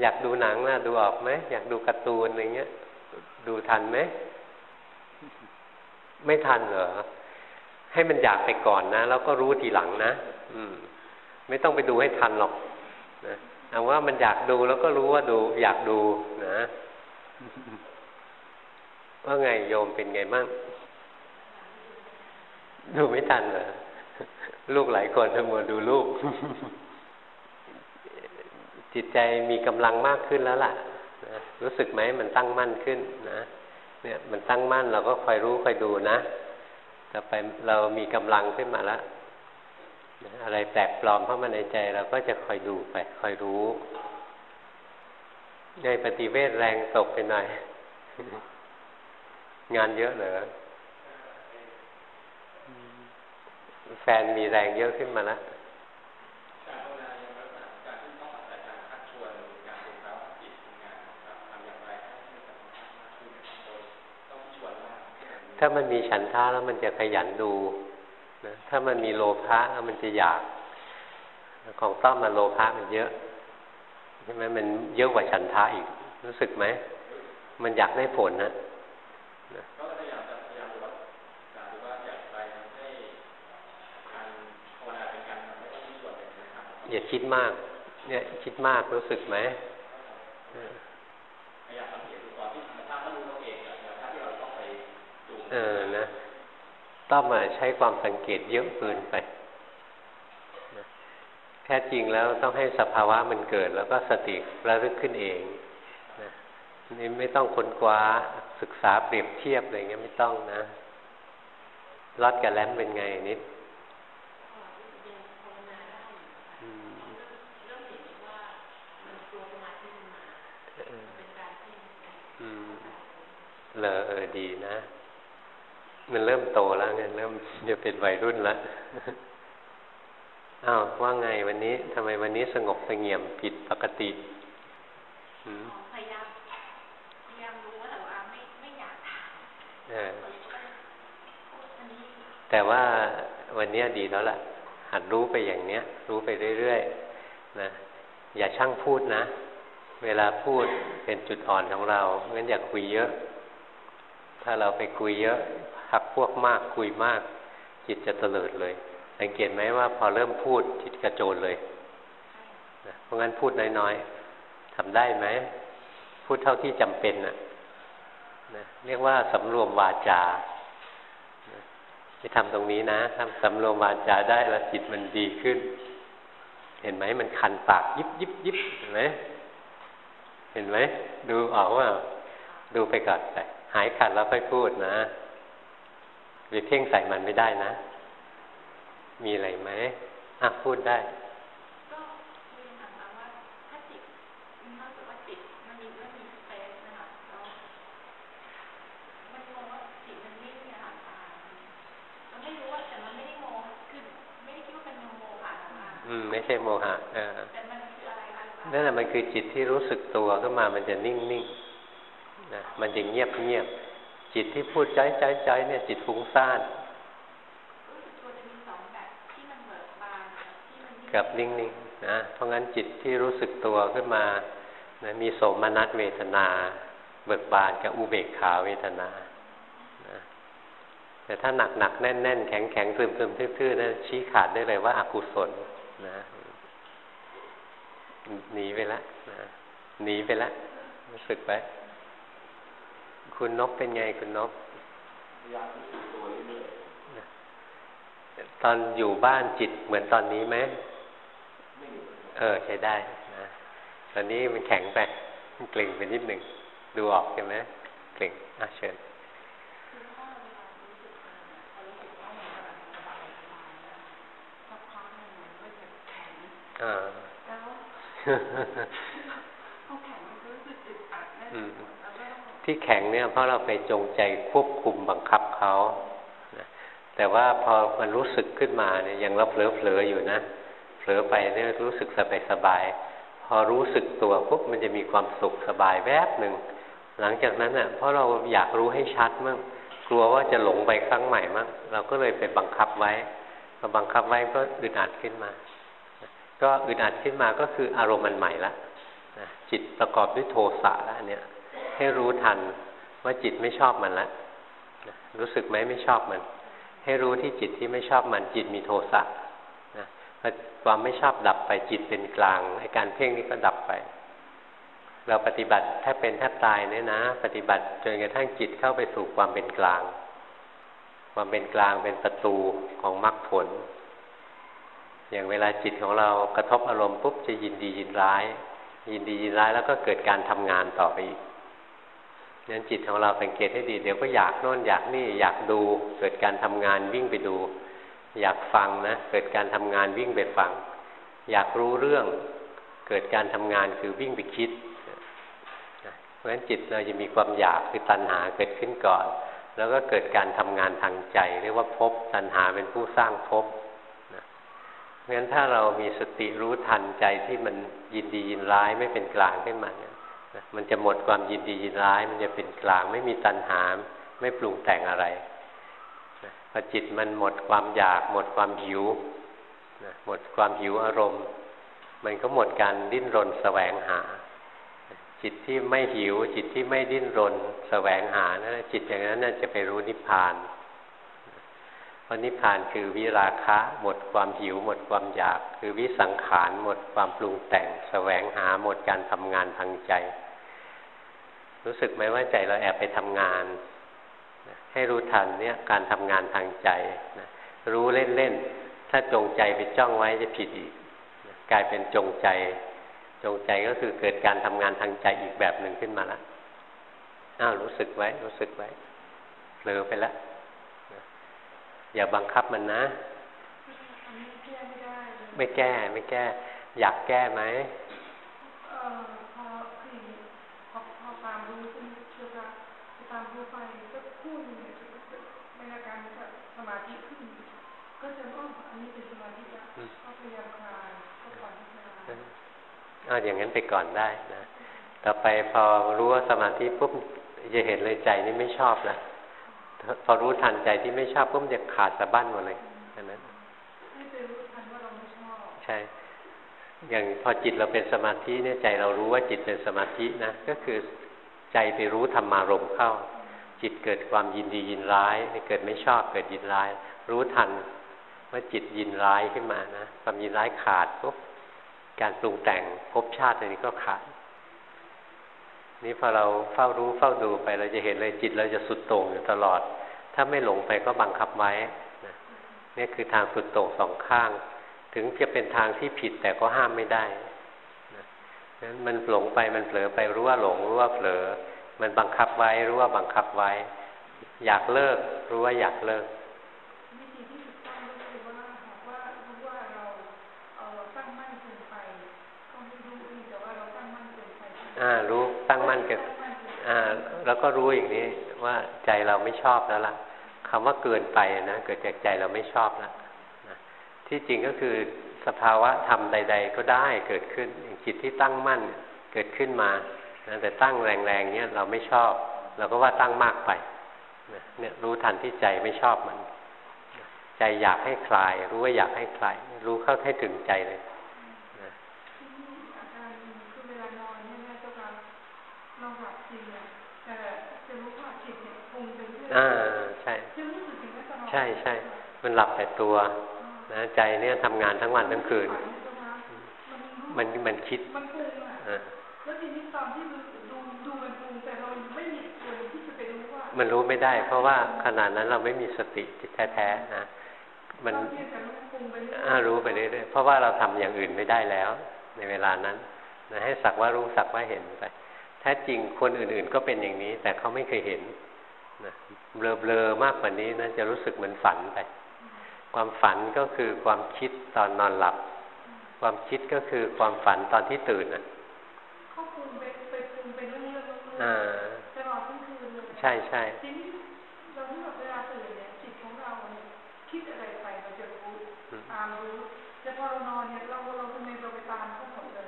อยากดูหนังนะดูออกไหมอยากดูการ์ตูนอะไรเงี้ย ดูทันไหม ไม่ทันเหรอ ให้มันอยากไปก่อนนะ แล้วก็รู้ทีหลังนะ อืม ไม่ต้องไปดูให้ทันหรอกนะเอาว่ามันอยากดูแล้วก็รู้ว่าดู อยากดูนะว่าไงโยมเป็นไงบ้างดูไม่ทันเหรอลูกหลายคนทั้งหมดดูลูก จิตใจมีกำลังมากขึ้นแล้วล่ะนะรู้สึกไหมมันตั้งมั่นขึ้นนะเนี่ยมันตั้งมั่นเราก็คอยรู้คอยดูนะต่อไปเรามีกำลังขึ้นมาแล้วอะไรแปลกปลอมเข้ามาในใจเราก็จะคอยดูไปคอยรู้ในปฏิเวทแรงตกไปหน่อยงานเยอะเหรอแฟนมีแรงเยอะขึ้นมาแล้ว ถ้ามันมีฉันท่าแล้วมันจะขยันดูนะถ้ามันมีโลภะแล้วมันจะอยาก ของต้อมมาโลภะมันเยอะใช่ไหมมันเยอะกว่าฉันท่าอีก รู้สึกไหม มันอยากได้ผลนะอย่าคิดมาก เนี่ยคิดมากรู้สึกไหม เออนะต้องมาใช้ความสังเกตเยอะเกินไปแท้จริงแล้วต้องให้สภาวะมันเกิด แล้วก็สติระลึกขึ้นเองนะนี่ไม่ต้องค้นคว้าศึกษาเปรียบเทียบอะไรเงี้ยไม่ต้องนะรอดกับแลมเป็นไงนิดเลอเออดีนะ มันเริ่มโตแล้วไงเริ่มจะเป็นวัยรุ่นแล้วอ้าวว่าไงวันนี้ทำไมวันนี้สงบสงเงียมผิดปกติพยายามพยายามรู้แต่ว่าไม่ไม่อยากถามแต่ว่าวันนี้ดีแล้วล่ะ หัดรู้ไปอย่างเนี้ย รู้ไปเรื่อยๆนะอย่าช่างพูดนะ เวลาพูดเป็นจุดอ่อนของเรางั้นอย่าคุยเยอะ ถ้าเราไปคุยเยอะ พักพวกมากคุยมาก จิตจะเตลิดเลย สังเกตไหมว่าพอเริ่มพูดจิตกระโจนเลยนะเพราะงั้นพูดน้อยๆทำได้ไหม พูดเท่าที่จำเป็นนะนะเรียกว่าสำรวมวาจาที่ทำตรงนี้นะทำสำรวมวาจาได้แล้วจิตมันดีขึ้น เห็นไหมมันคันปากยิบยิบยิบเห็นไหมเห็นไหมดูออกว่า ดูไปก่อนไปหายขัดแล้วค่อยพูดนะ หรือเพ่งใส่มันไม่ได้นะ มีอะไรไหมอะพูดได้ไม่ใช่โมหะเออนั่นแหละมันคือจิตที่รู้สึกตัวขึ้นมามันจะนิ่งๆนะมันจะเงียบเงียบ จิตที่พูดใจใจใจเนี่ยจิตฟุ้งซ่านกับนิ่งๆนะเพราะงั้นจิตที่รู้สึกตัวขึ้นมานะมีโสมนัสเวทนา เบิกบานกับอุเบกขาเวทนานะแต่ถ้าหนักหนักแน่นแน่นแข็งแข็งซึมซึมทื่อๆนะชี้ขาดได้เลยว่าอากุศลนะหนีไปแล้วนะหนีไปแล้วรู้สึกไป คุณนกเป็นไงคุณนกตอนอยู่บ้านจิตเหมือนตอนนี้ไหมเออใช้ได้นะตอนนี้มันแข็งไปมันเกร็งไปนิดหนึ่งดูออกใช่ไหมเกร็งอะเชิญอ่าอืม ที่แข็งเนี่ยเพราะเราไปจงใจควบคุมบังคับเขาแต่ว่าพอมันรู้สึกขึ้นมาเนี่ยยังรับเผลอๆอยู่นะเผลอไปเนี่ยรู้สึกสบายสบายพอรู้สึกตัวปุ๊บมันจะมีความสุขสบายแวบหนึ่งหลังจากนั้นอะเพราะเราอยากรู้ให้ชัดมั่งกลัวว่าจะหลงไปครั้งใหม่มั่งเราก็เลยไปบังคับไว้พอบังคับไว้ก็อึดอัดขึ้นมา ก็อึดอัดขึ้นมาก็คืออารมณ์มันใหม่ละจิตประกอบด้วยโทสะแล้วเนี่ย ให้รู้ทันว่าจิตไม่ชอบมันละรู้สึกไหมไม่ชอบมัน ให้รู้ที่จิตที่ไม่ชอบมันจิตมีโทสะความไม่ชอบดับไปจิตเป็นกลางไอการเพ่งนี้ก็ดับไป เราปฏิบัติแทบเป็นแทบตายเนี่ยนะ ปฏิบัติจนกระทั่งจิตเข้าไปสู่ความเป็นกลาง ความเป็นกลางเป็นประตูของมรรคผล อย่างเวลาจิตของเรากระทบอารมณ์ปุ๊บจะยินดียินร้าย ยินดียินร้ายแล้วก็เกิดการทำงานต่อไปอีก นั้นจิตของเราสังเกตให้ดี เดี๋ยวก็อยากโน่นอยากนี่อยากดูเกิดการทำงานวิ่งไปดู อยากฟังนะเกิดการทำงานวิ่งไปฟัง อยากรู้เรื่องเกิดการทำงานคือวิ่งไปคิด เพราะฉะนั้นจิตเราจะมีความอยากคือตัณหาเกิดขึ้นก่อน แล้วก็เกิดการทำงานทางใจ เรียกว่าภพตัณหาเป็นผู้สร้างภพเพราะฉะนั้นถ้าเรามีสติรู้ทันใจที่มันยินดียินร้ายไม่เป็นกลางขึ้นมาเนี่ย มันจะหมดความยินดียินร้าย มันจะเป็นกลาง ไม่มีตัณหา ไม่ปรุงแต่งอะไรพอจิตมันหมดความอยาก หมดความหิวหมดความหิวอารมณ์ มันก็หมดการดิ้นรนแสวงหา จิตที่ไม่หิว จิตที่ไม่ดิ้นรนแสวงหานะจิตอย่างนั้นน่าจะไปรู้นิพพานเพราะนิพพานคือวิราคะ หมดความหิว หมดความอยาก คือวิสังขารหมดความปรุงแต่งแสวงหาหมดการทำงานทางใจ รู้สึกไหมว่าใจเราแอบไปทำงานให้รู้ทันเนี่ยการทำงานทางใจนะรู้เล่นๆ ถ้าจงใจไปจ้องไว้จะผิดอีกนะกลายเป็นจงใจ จงใจก็คือเกิดการทำงานทางใจอีกแบบหนึ่งขึ้นมาแล้วอ้าวรู้สึกไว้ รู้สึกไว้เผลอไปแล้วอย่าบังคับมันนะ ไม่แก้ไม่แก้ อยากแก้ไหม เอาอย่างนั้นไปก่อนได้นะต่อไปพอรู้ว่าสมาธิปุ๊บจะเห็นเลยใจนี่ไม่ชอบแล้วพอรู้ทันใจที่ไม่ชอบปุ๊บจะขาดสะบั้นหมดเลยอันนั้นใช่อย่างพอจิตเราเป็นสมาธิเนี่ยใจเรารู้ว่าจิตเป็นสมาธินะก็คือใจไปรู้ธรรมารมเข้า จิตเกิดความยินดียินร้ายเกิดไม่ชอบเกิดยินร้าย รู้ทันว่าจิตยินร้ายขึ้นมานะความยินร้ายขาดปุ๊บ การปรุงแต่งภพชาติอันนี้ก็ขาด นี่พอเราเฝ้ารู้เฝ้าดูไปเราจะเห็นเลยจิตเราจะสุดโต่งอยู่ตลอด ถ้าไม่หลงไปก็บังคับไว้นี่คือทางสุดโต่งสองข้าง ถึงจะเป็นทางที่ผิดแต่ก็ห้ามไม่ได้นั้นมันหลงไปมันเผลอไปรู้ว่าหลงรู้ว่าเผลอ มันบังคับไว้รู้ว่าบังคับไว้ อยากเลิกรู้ว่าอยากเลิก อ่ารู้ตั้งมั่นเกิดอ่าแล้วก็รู้อย่างนี้ว่าใจเราไม่ชอบแล้วล่ะคำว่าเกินไปนะเกิดจากใจเราไม่ชอบแล้วที่จริงก็คือสภาวะธรรมใด ๆ ก็ได้เกิดขึ้นจิตที่ตั้งมั่นเกิดขึ้นมาแต่ตั้งแรงๆเนี้ยเราไม่ชอบ เราก็ว่าตั้งมากไปเนี่ยรู้ทันที่ใจไม่ชอบมัน ใจอยากให้คลาย รู้ว่าอยากให้คลาย รู้เข้าให้ถึงใจเลย อ่าใช่ใช่ใช่มันหลับแต่ตัวนะใจเนี่ยทำงานทั้งวันทั้งคืน มันมันคิดอ่าแล้วทีนี้ตอนที่ดูดูมันปรุงแต่เราไม่มีตัวที่จะไปรู้ว่ามันรู้ไม่ได้ เพราะว่าขนาดนั้นเราไม่มีสติแท้ๆนะมันอ่ารู้ไปเรื่อยๆเพราะว่าเราทำอย่างอื่นไม่ได้แล้ว ในเวลานั้นนะให้สักว่ารู้สักว่าเห็นไปแท้จริงคนอื่นๆก็เป็นอย่างนี้ แต่เขาไม่เคยเห็นนะ เบลอๆมากกว่านี้นะจะรู้สึกเหมือนฝันไป ความฝันก็คือความคิดตอนนอนหลับ ความคิดก็คือความฝันตอนที่ตื่นอะเขาปรุงไปไปปรุงไปเรื่องๆอ่าตลอดทั้งคืนเลยใช่ใช่ทีนี้เราที่แบบเวลาตื่นเนี่ยจิตของเราคิดอะไรไปเราจะรู้ตามรู้แต่พอเรานอนเนี่ยเรา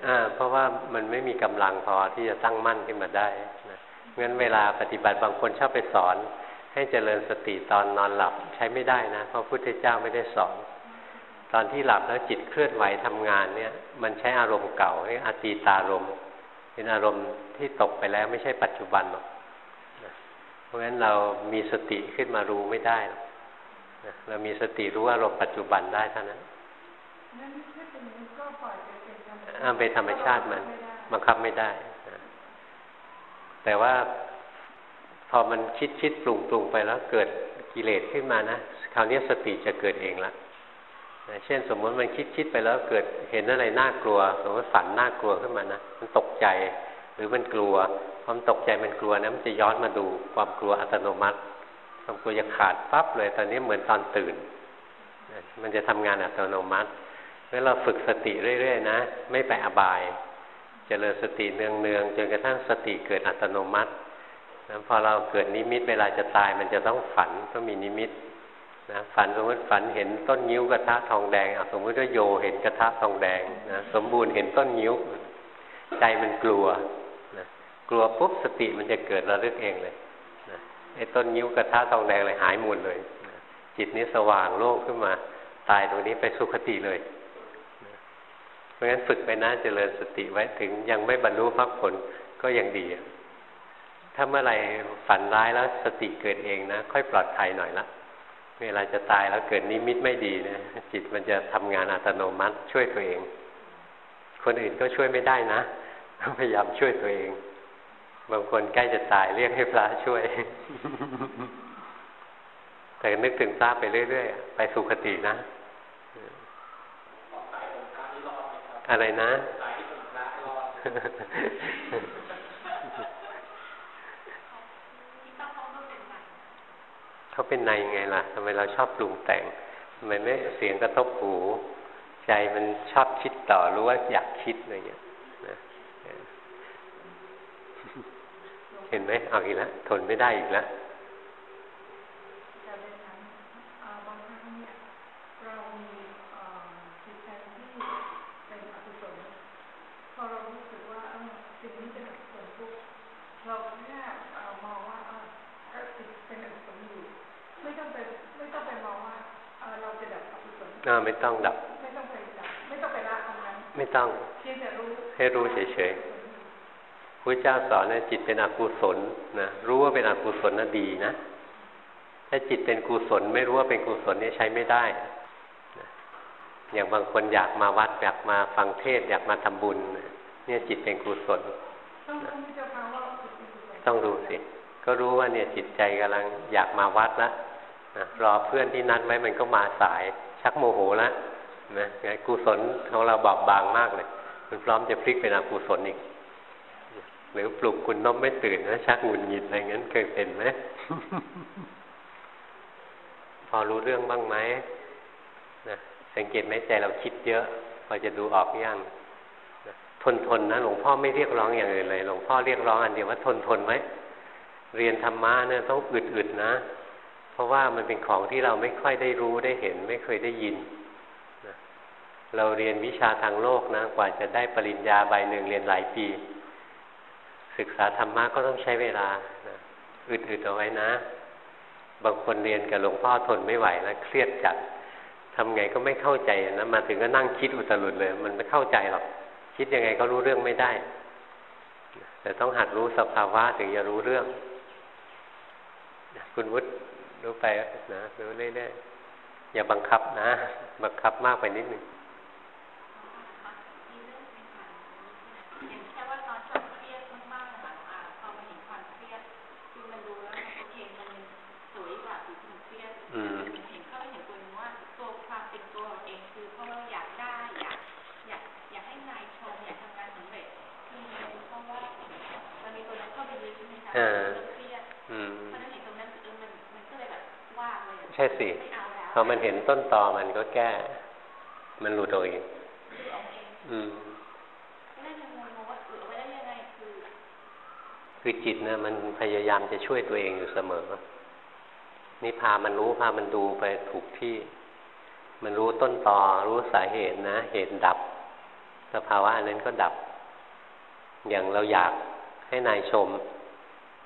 อ่าเพราะว่ามันไม่มีกำลังพอที่จะตั้งมั่นขึ้นมาได้นะงั้นเวลาปฏิบัติบางคนชอบไปสอน ให้เจริญสติตอนนอนหลับใช้ไม่ได้นะ เพราะพุทธเจ้าไม่ได้สอนตอนที่หลับแล้วจิตเคลื่อนไหวทำงานเนี่ย มันใช้อารมณ์เก่าเรียกอตีตารมณ์เป็นอารมณ์ที่ตกไปแล้วไม่ใช่ปัจจุบันหรอกเพราะฉะนั้นเรามีสติขึ้นมารู้ไม่ได้หรอกเรามีสติรู้อารมณ์ปัจจุบันได้เท่านั้นอ้าเป็นธรรมชาติมันบังคับไม่ได้ แต่ว่า พอมันคิดคิดปรุงปรุงไปแล้วเกิดกิเลสขึ้นมานะคราวนี้สติจะเกิดเองละเช่นสมมติมันคิดคิดไปแล้วเกิดเห็นอะไรน่ากลัว สมมติฝันน่ากลัวขึ้นมานะมันตกใจหรือมันกลัว ความตกใจมันกลัวนะมันจะย้อนมาดูความกลัวอัตโนมัติความกลัวจะขาดปั๊บเลยตอนนี้เหมือนตอนตื่น มันจะทำงานอัตโนมัติเมื่อเราฝึกสติเรื่อยๆนะ ไม่ไปอบายจเจริญสติเนืองๆจนกระทั่งสติเกิดอัตโนมัติ นะพอเราเกิดนิมิตเวลาจะตายมันจะต้องฝันต้องมีนิมิตนะฝันสมมติฝันเห็นต้นนิ้วกระทะทองแดงสมมติว่าโยเห็นกระทะทองแดงนะสมบูรณ์เห็นต้นนิ้ว ใจมันกลัวนะกลัวปุ๊บสติมันจะเกิดระลึกเองเลยนะไอ้ต้นนิ้วกระทะทองแดงเลยหายหมดเลยนะจิตนี้สว่างโล่งขึ้นมา ตายตรงนี้ไปสุคติเลยเพราะฉะนั้นฝึกไปนะเจริญสติไว้ถึงยังไม่บรรลุมรรคผลก็ยังดี ถ้าเมื่อไหร่ฝันร้ายแล้วสติเกิดเองนะ ค่อยปลอดภัยหน่อยละเวลาจะตายแล้วเกิดนิมิตไม่ดีนะจิตมันจะทำงานอัตโนมัติ ช่วยตัวเอง คนอื่นก็ช่วยไม่ได้นะพยายามช่วยตัวเอง บางคนใกล้จะตายเรียกให้พระช่วย แต่นึกถึงพระไปเรื่อยๆไปสุคตินะ อะไรนะ เขาเป็นในไงล่ะทำไมเราชอบปรุงแต่งทำไมไม่เสียงกระทบหูใจมันชอบคิดต่อรู้ว่าอยากคิดอะไรเงี้ยเห็นไหมเอาอีกแล้วทนไม่ได้อีกแล้ว น่าไม่ต้องดับ ไม่ต้องไปดับไม่ต้องไปละตรงนั้นไม่ต้องให้รู้เฉยๆพระเจ้าสอนนะจิตเป็นอกุศลนะรู้ว่าเป็นอกุศลน่ะดีนะถ้าจิตเป็นกุศล ไม่รู้ว่าเป็นกุศลนี่ใช้ไม่ได้อย่างบางคนอยากมาวัดอยากมาฟังเทศ อยากมาทำบุญ เนี่ยจิตเป็นกุศลต้องรู้สิ ก็รู้ว่าเนี่ยจิตใจกำลังอยากมาวัดแล้วรอเพื่อนที่นัดไว้มันก็มาสาย ชักโมโหแล้วนะกุศลของเราบอบบางมากเลยมันพร้อมจะพลิกเป็นอกุศลอีก หรือปลุกคุณน้มไม่ตื่นนะชักหงุดหงิดอะไรงั้นเคยเป็นไหมพอรู้เรื่องบ้างไหมนะสังเกตไหมใจเราคิดเยอะ พอจะดูออกยังทนทนนะหลวงพ่อไม่เรียกร้องอย่างอื่นเลย หลวงพ่อเรียกร้องอันเดียวว่าทนทนไว้เรียนธรรมะเนี่ยต้องอึดๆนะ เพราะว่ามันเป็นของที่เราไม่ค่อยได้รู้ได้เห็น ไม่เคยได้ยินเราเรียนวิชาทางโลกนะ กว่าจะได้ปริญญาใบหนึ่งเรียนหลายปี ศึกษาธรรมะก็ต้องใช้เวลาอึดๆเอาไว้นะ บางคนเรียนกับหลวงพ่อทนไม่ไหวแล้วเครียดจัดทำไงก็ไม่เข้าใจนะมาถึงก็นั่งคิดอุตรุดเลย มันไม่เข้าใจหรอก คิดยังไงก็รู้เรื่องไม่ได้ แต่ต้องหัดรู้สภาวะถึงจะรู้เรื่อง คุณวุฒิ รู้ไปนะรู้เรื่อยๆอย่าบังคับนะ บังคับมากไปนิดนึงอืม ใช่สิพอมันเห็นต้นตอมันก็แก้ มันหลุดออกเองอืมคือจิตเนี่ยมันพยายามจะช่วยตัวเองอยู่เสมอ นี่พามันรู้พามันดูไปถูกที่ มันรู้ต้นตอรู้สาเหตุนะ เหตุดับตสภาวะอันนั้นก็ดับ อย่างเราอยากให้นายชม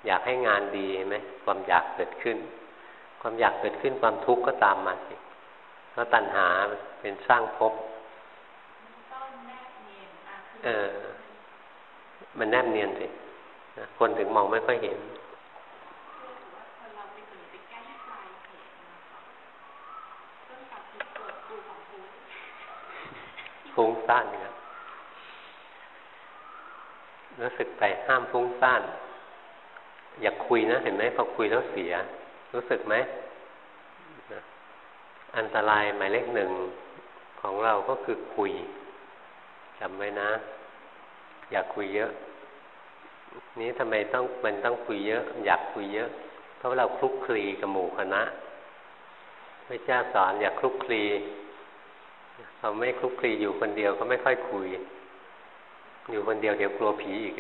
อยากให้งานดีไหมความอยากเกิดขึ้น ความอยากเกิดขึ้นความทุกข์ก็ตามมาสิเพราะตัณหาเป็นสร้างภพเออ มันแนบเนียนสิคนถึงมองไม่ค่อยเห็นฟุ้งซ่านเนี่ยรู้สึกไปห้ามฟุ้งซ่าน อยากคุยนะ เห็นไหมพอคุยแล้วเสีย รู้สึกไหม อันตรายหมายเลขหนึ่งของเราก็คือคุยจำไว้นะ อยากคุยเยอะ นี้ทำไมต้องมันต้องคุยเยอะ อยากคุยเยอะ เพราะเราคลุกคลีกับหมู่คณะพระเจ้าสอนอยากคลุกคลีเราไม่คลุกคลีอยู่คนเดียวก็ไม่ค่อยคุย อยู่คนเดียวเดี๋ยวกลัวผีอีก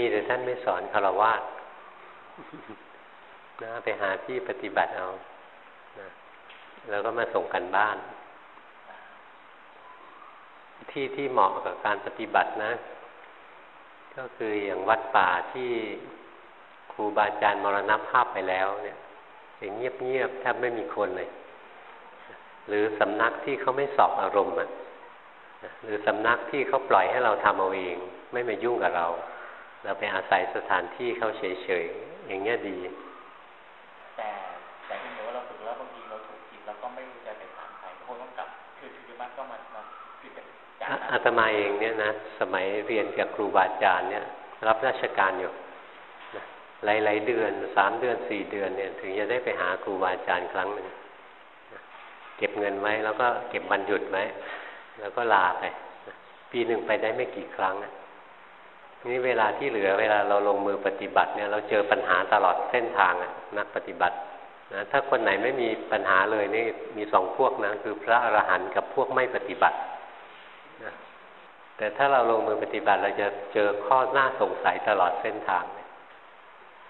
มีแต่ท่านไม่สอนคารวะนะไปหาที่ปฏิบัติเอานะแล้วก็มาส่งกันบ้าน ที่ที่เหมาะกับการปฏิบัตินะ ก็คืออย่างวัดป่าที่ครูบาอาจารย์มรณภาพไปแล้ว เนี่ยอย่างเงียบๆแทบไม่มีคนเลย หรือสำนักที่เขาไม่สอบอารมณ์อะหรือสำนักที่เขาปล่อยให้เราทำเอาเอง ไม่มายุ่งกับเรา เราไปอาศัยสถานที่เขาเฉยๆ อย่างเงี้ยดี แต่แต่เห็นว่าเราฝึกแล้วบางทีเราถูกจิตเราก็ไม่รู้จะไปถามใครก็คงต้องกลับ คือคือมันก็มันคือจากอาตมาเองเนี่ยนะสมัยเรียนกับครูบาอาจารย์เนี่ย รับราชการอยู่หลายๆเดือนสามเดือนสี่เดือนเนี่ย ถึงจะได้ไปหาครูบาอาจารย์ครั้งหนึ่งเก็บเงินไว้แล้วก็เก็บวันหยุดไว้แล้วก็ลาไป ปีหนึ่งไปได้ไม่กี่ครั้งอะ นี่เวลาที่เหลือเวลาเราลงมือปฏิบัติเนี่ยเราเจอปัญหาตลอดเส้นทางนักปฏิบัตินะถ้าคนไหนไม่มีปัญหาเลยนี่มีสองพวกนะคือพระอรหันต์กับพวกไม่ปฏิบัตินะแต่ถ้าเราลงมือปฏิบัติเราจะเจอข้อหน้าสงสัยตลอดเส้นทาง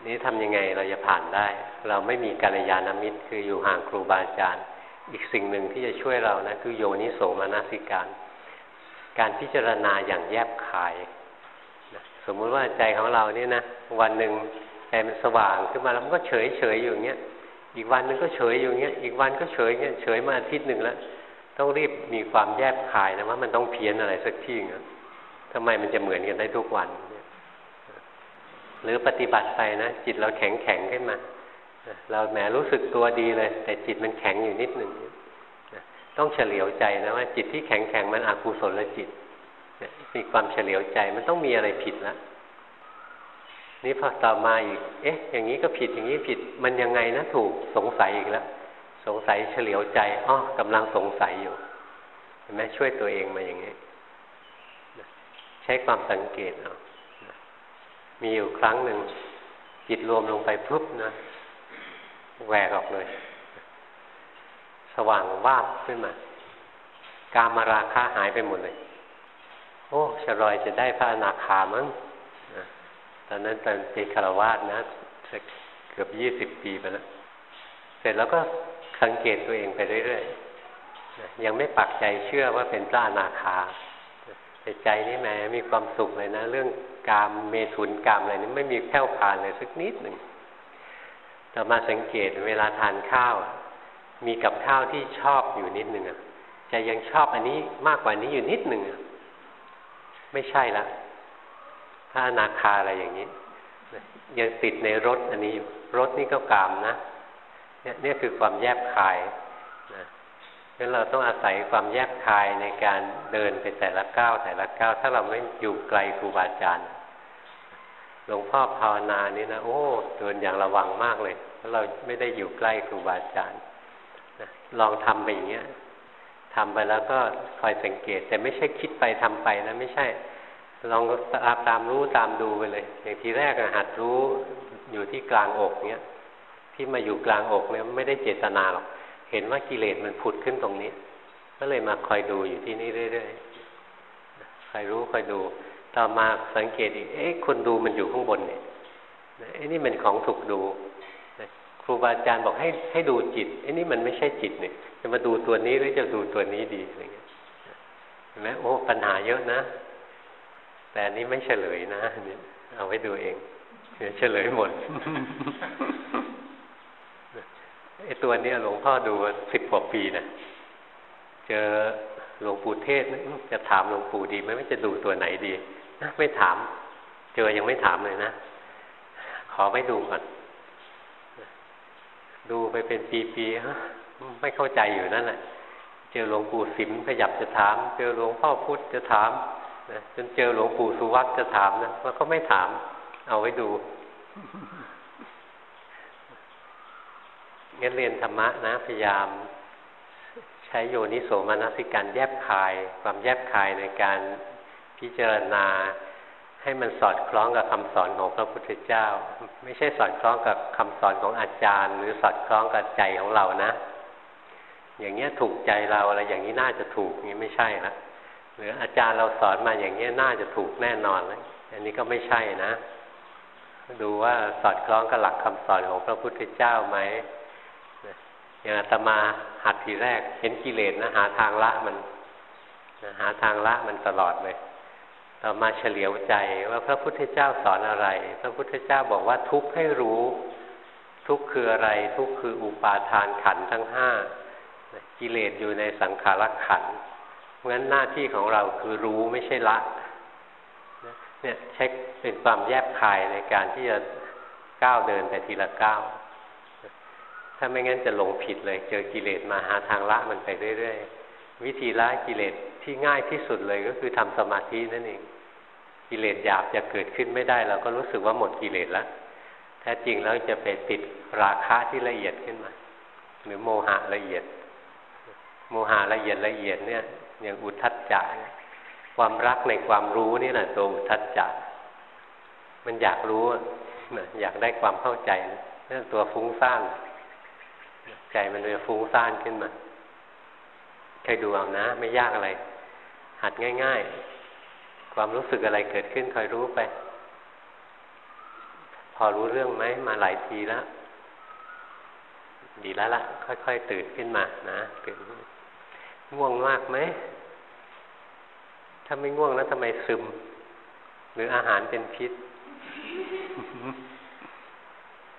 นี้ทำยังไงเราจะผ่านได้ เราไม่มีกัลยาณมิตร คืออยู่ห่างครูบาอาจารย์ อีกสิ่งหนึ่งที่จะช่วยเรานะคือโยนิโสมนสิการ การพิจารณาอย่างแยบคาย มมุติว่าใจของเราเนี่ยนะวันหนึ่งใจมันสว่างขึ้นมาแล้วมันก็เฉยเฉยอยู่อย่างเงี้ยอีกวันนึงก็เฉยอยู่เงี้ยอีกวันก็เฉยเงี้ยเฉยมาอาทิตย์หนึ่งแล้วต้องรีบมีความแยบคายนะว่ามันต้องเพี้ยนอะไรสักที่อะทำไมมันจะเหมือนกันได้ทุกวันหรือปฏิบัติไปนะจิตเราแข็งแข็งขึ้นมาเราแหมรู้สึกตัวดีเลย แต่จิตมันแข็งอยู่นิดหนึ่งต้องเฉลียวใจนะว่าจิตที่แข็งแข็งมันอกุศลจิต มีความเฉลียวใจมันต้องมีอะไรผิดแล้วนี่พอต่อมาอีก เอ๊ะ อย่างนี้ก็ผิดอย่างนี้ผิด มันยังไงนะถูกสงสัยอีกแล้วสงสัยเฉลียวใจอ๋อกำลังสงสัยอยู่เห็นไหมช่วยตัวเองมาอย่างนี้ ใช้ความสังเกตเอามีอยู่ครั้งหนึ่งจิตรวมลงไปปุ๊บนะแหวกออกเลย สว่างวาบขึ้นมากามาราคาหายไปหมดเลย โอ้ชรอยจะได้พระอนาคามั้งตอนนั้นตอนเป็นคารวาสนะเกือบยี่สิบปีไปแล้ว เสร็จแล้วก็สังเกตตัวเองไปเรื่อยๆ ยังไม่ปักใจเชื่อว่าเป็นพระอนาคาแต่ใจนี่แหมมีความสุขเลยนะ เรื่องกามเมถุนกามอะไรนี่ไม่มีแผ่วผ่านเลยสักนิดหนึ่งต่อมาสังเกตเวลาทานข้าว มีกับข้าวที่ชอบอยู่นิดหนึ่งอะใจยังชอบอันนี้มากกว่านี้อยู่นิดหนึ่งอะ ไม่ใช่ละถ้าอนาคาอะไรอย่างนี้ยังติดในรถอันนี้อยู่รถนี่ก็กามนะเนี่ยนี่คือความแยบคายนะงั้นเราต้องอาศัยความแยบคายในการเดินไปแต่ละก้าวแต่ละก้าวถ้าเราไม่อยู่ไกลครูบาอาจารย์หลวงพ่อภาวนานี่นะโอ้เดินอย่างระวังมากเลยเพราะเราไม่ได้อยู่ใกล้ครูบาอาจารย์ลองทำไปอย่างเงี้ย ทำไปแล้วก็คอยสังเกต แต่ไม่ใช่คิดไปทำไปนะไม่ใช่ ลองตามตามรู้ตามดูไปเลย อย่างทีแรกหัดรู้อยู่ที่กลางอกเนี้ยที่มาอยู่กลางอกเนี่ยไม่ได้เจตนาหรอก เห็นว่ากิเลสมันผุดขึ้นตรงนี้ ก็เลยมาคอยดูอยู่ที่นี่เรื่อยๆคอยรู้คอยดู ต่อมาสังเกตอีกเอ๊ะคนดูมันอยู่ข้างบนเนี่ยไอ้นี่มันของถูกดู รูบาอาจารย์บอกให้ให้ดูจิตไอ้นี่มันไม่ใช่จิตเนี่ยจะมาดูตัวนี้หรือจะดูตัวนี้ดีอะไรเงี้ยเห็นไหมโอ้ปัญหาเยอะนะ แต่อันนี้ไม่เฉลยนะนี่เอาไว้ดูเองเดี๋ยวเฉลยหมดไอ้ตัวนี้หลวงพ่อดูสิบกว่าปีนะเจอหลวงปู่เทศจะถามหลวงปู่ดีไหมไม่จะดูตัวไหนดีนะไม่ถาม เจอยังไม่ถามเลยนะขอไม่ดูก่อน ดูไปเป็นปีๆไม่เข้าใจอยู่นั่นแหละเจอหลวงปู่สิมขยับจะถาม เจอหลวงพ่อพุธจะถามนะจนเจอหลวงปู่สุวัตจะถามนะมันก็ไม่ถาม เอาไว้ดูงั้นเรียนธรรมะนะพยายามใช้โยนิโสมนสิการแยบคาย ความแยบคายในการพิจารณา ให้มันสอดคล้องกับคำสอนของพระพุทธเจ้า ไม่ใช่สอดคล้องกับคำสอนของอาจารย์ หรือสอดคล้องกับใจของเรานะ อย่างเงี้ยถูกใจเราอะไรอย่างนี้น่าจะถูกนี้ไม่ใช่ละหรืออาจารย์เราสอนมาอย่างเงี้ยน่าจะถูกแน่นอนเลยอันนี้ก็ไม่ใช่นะ ดูว่าสอดคล้องกับหลักคำสอนของพระพุทธเจ้าไหมอย่างอาตมาหัดทีแรก เห็นกิเลสนะหาทางละมันหาทางละมันตลอดเลย ต่อมาเฉลียวใจว่าพระพุทธเจ้าสอนอะไร พระพุทธเจ้าบอกว่าทุกข์ให้รู้ ทุกข์คืออะไร ทุกข์คืออุปาทานขันทั้งห้ากิเลสอยู่ในสังขารขันเพราะฉะนั้นหน้าที่ของเราคือรู้ไม่ใช่ละเนี่ยเช็คเป็นความแยบคายในการที่จะก้าวเดินไปทีละก้าวถ้าไม่งั้นจะหลงผิดเลย เจอกิเลสมาหาทางละมันไปเรื่อยๆ วิธีละกิเลส ที่ง่ายที่สุดเลยก็คือทำสมาธินั่นเองกิเลสหยาบจะเกิดขึ้นไม่ได้ เราก็รู้สึกว่าหมดกิเลสแล้วแท้จริงแล้วจะไปติดราคะที่ละเอียดขึ้นมา หรือโมหะละเอียด โมหะละเอียดละเอียดเนี่ยอย่างอุทัจจะความรักในความรู้นี่แหละตัวอุทัจจะมันอยากรู้อยากได้ความเข้าใจนั่นตัวฟุ้งซ่านใจมันจะฟุ้งซ่านขึ้นมา ใครดูเอานะ ไม่ยากอะไร หัดง่าย ๆ ความรู้สึกอะไรเกิดขึ้นคอยรู้ไป พอรู้เรื่องไหมมาหลายทีแล้วดีแล้วละค่อย ๆ ตื่นขึ้นมานะตื่นง่วงมากไหมถ้าไม่ง่วงแล้วทำไมซึม หรืออาหารเป็นพิษ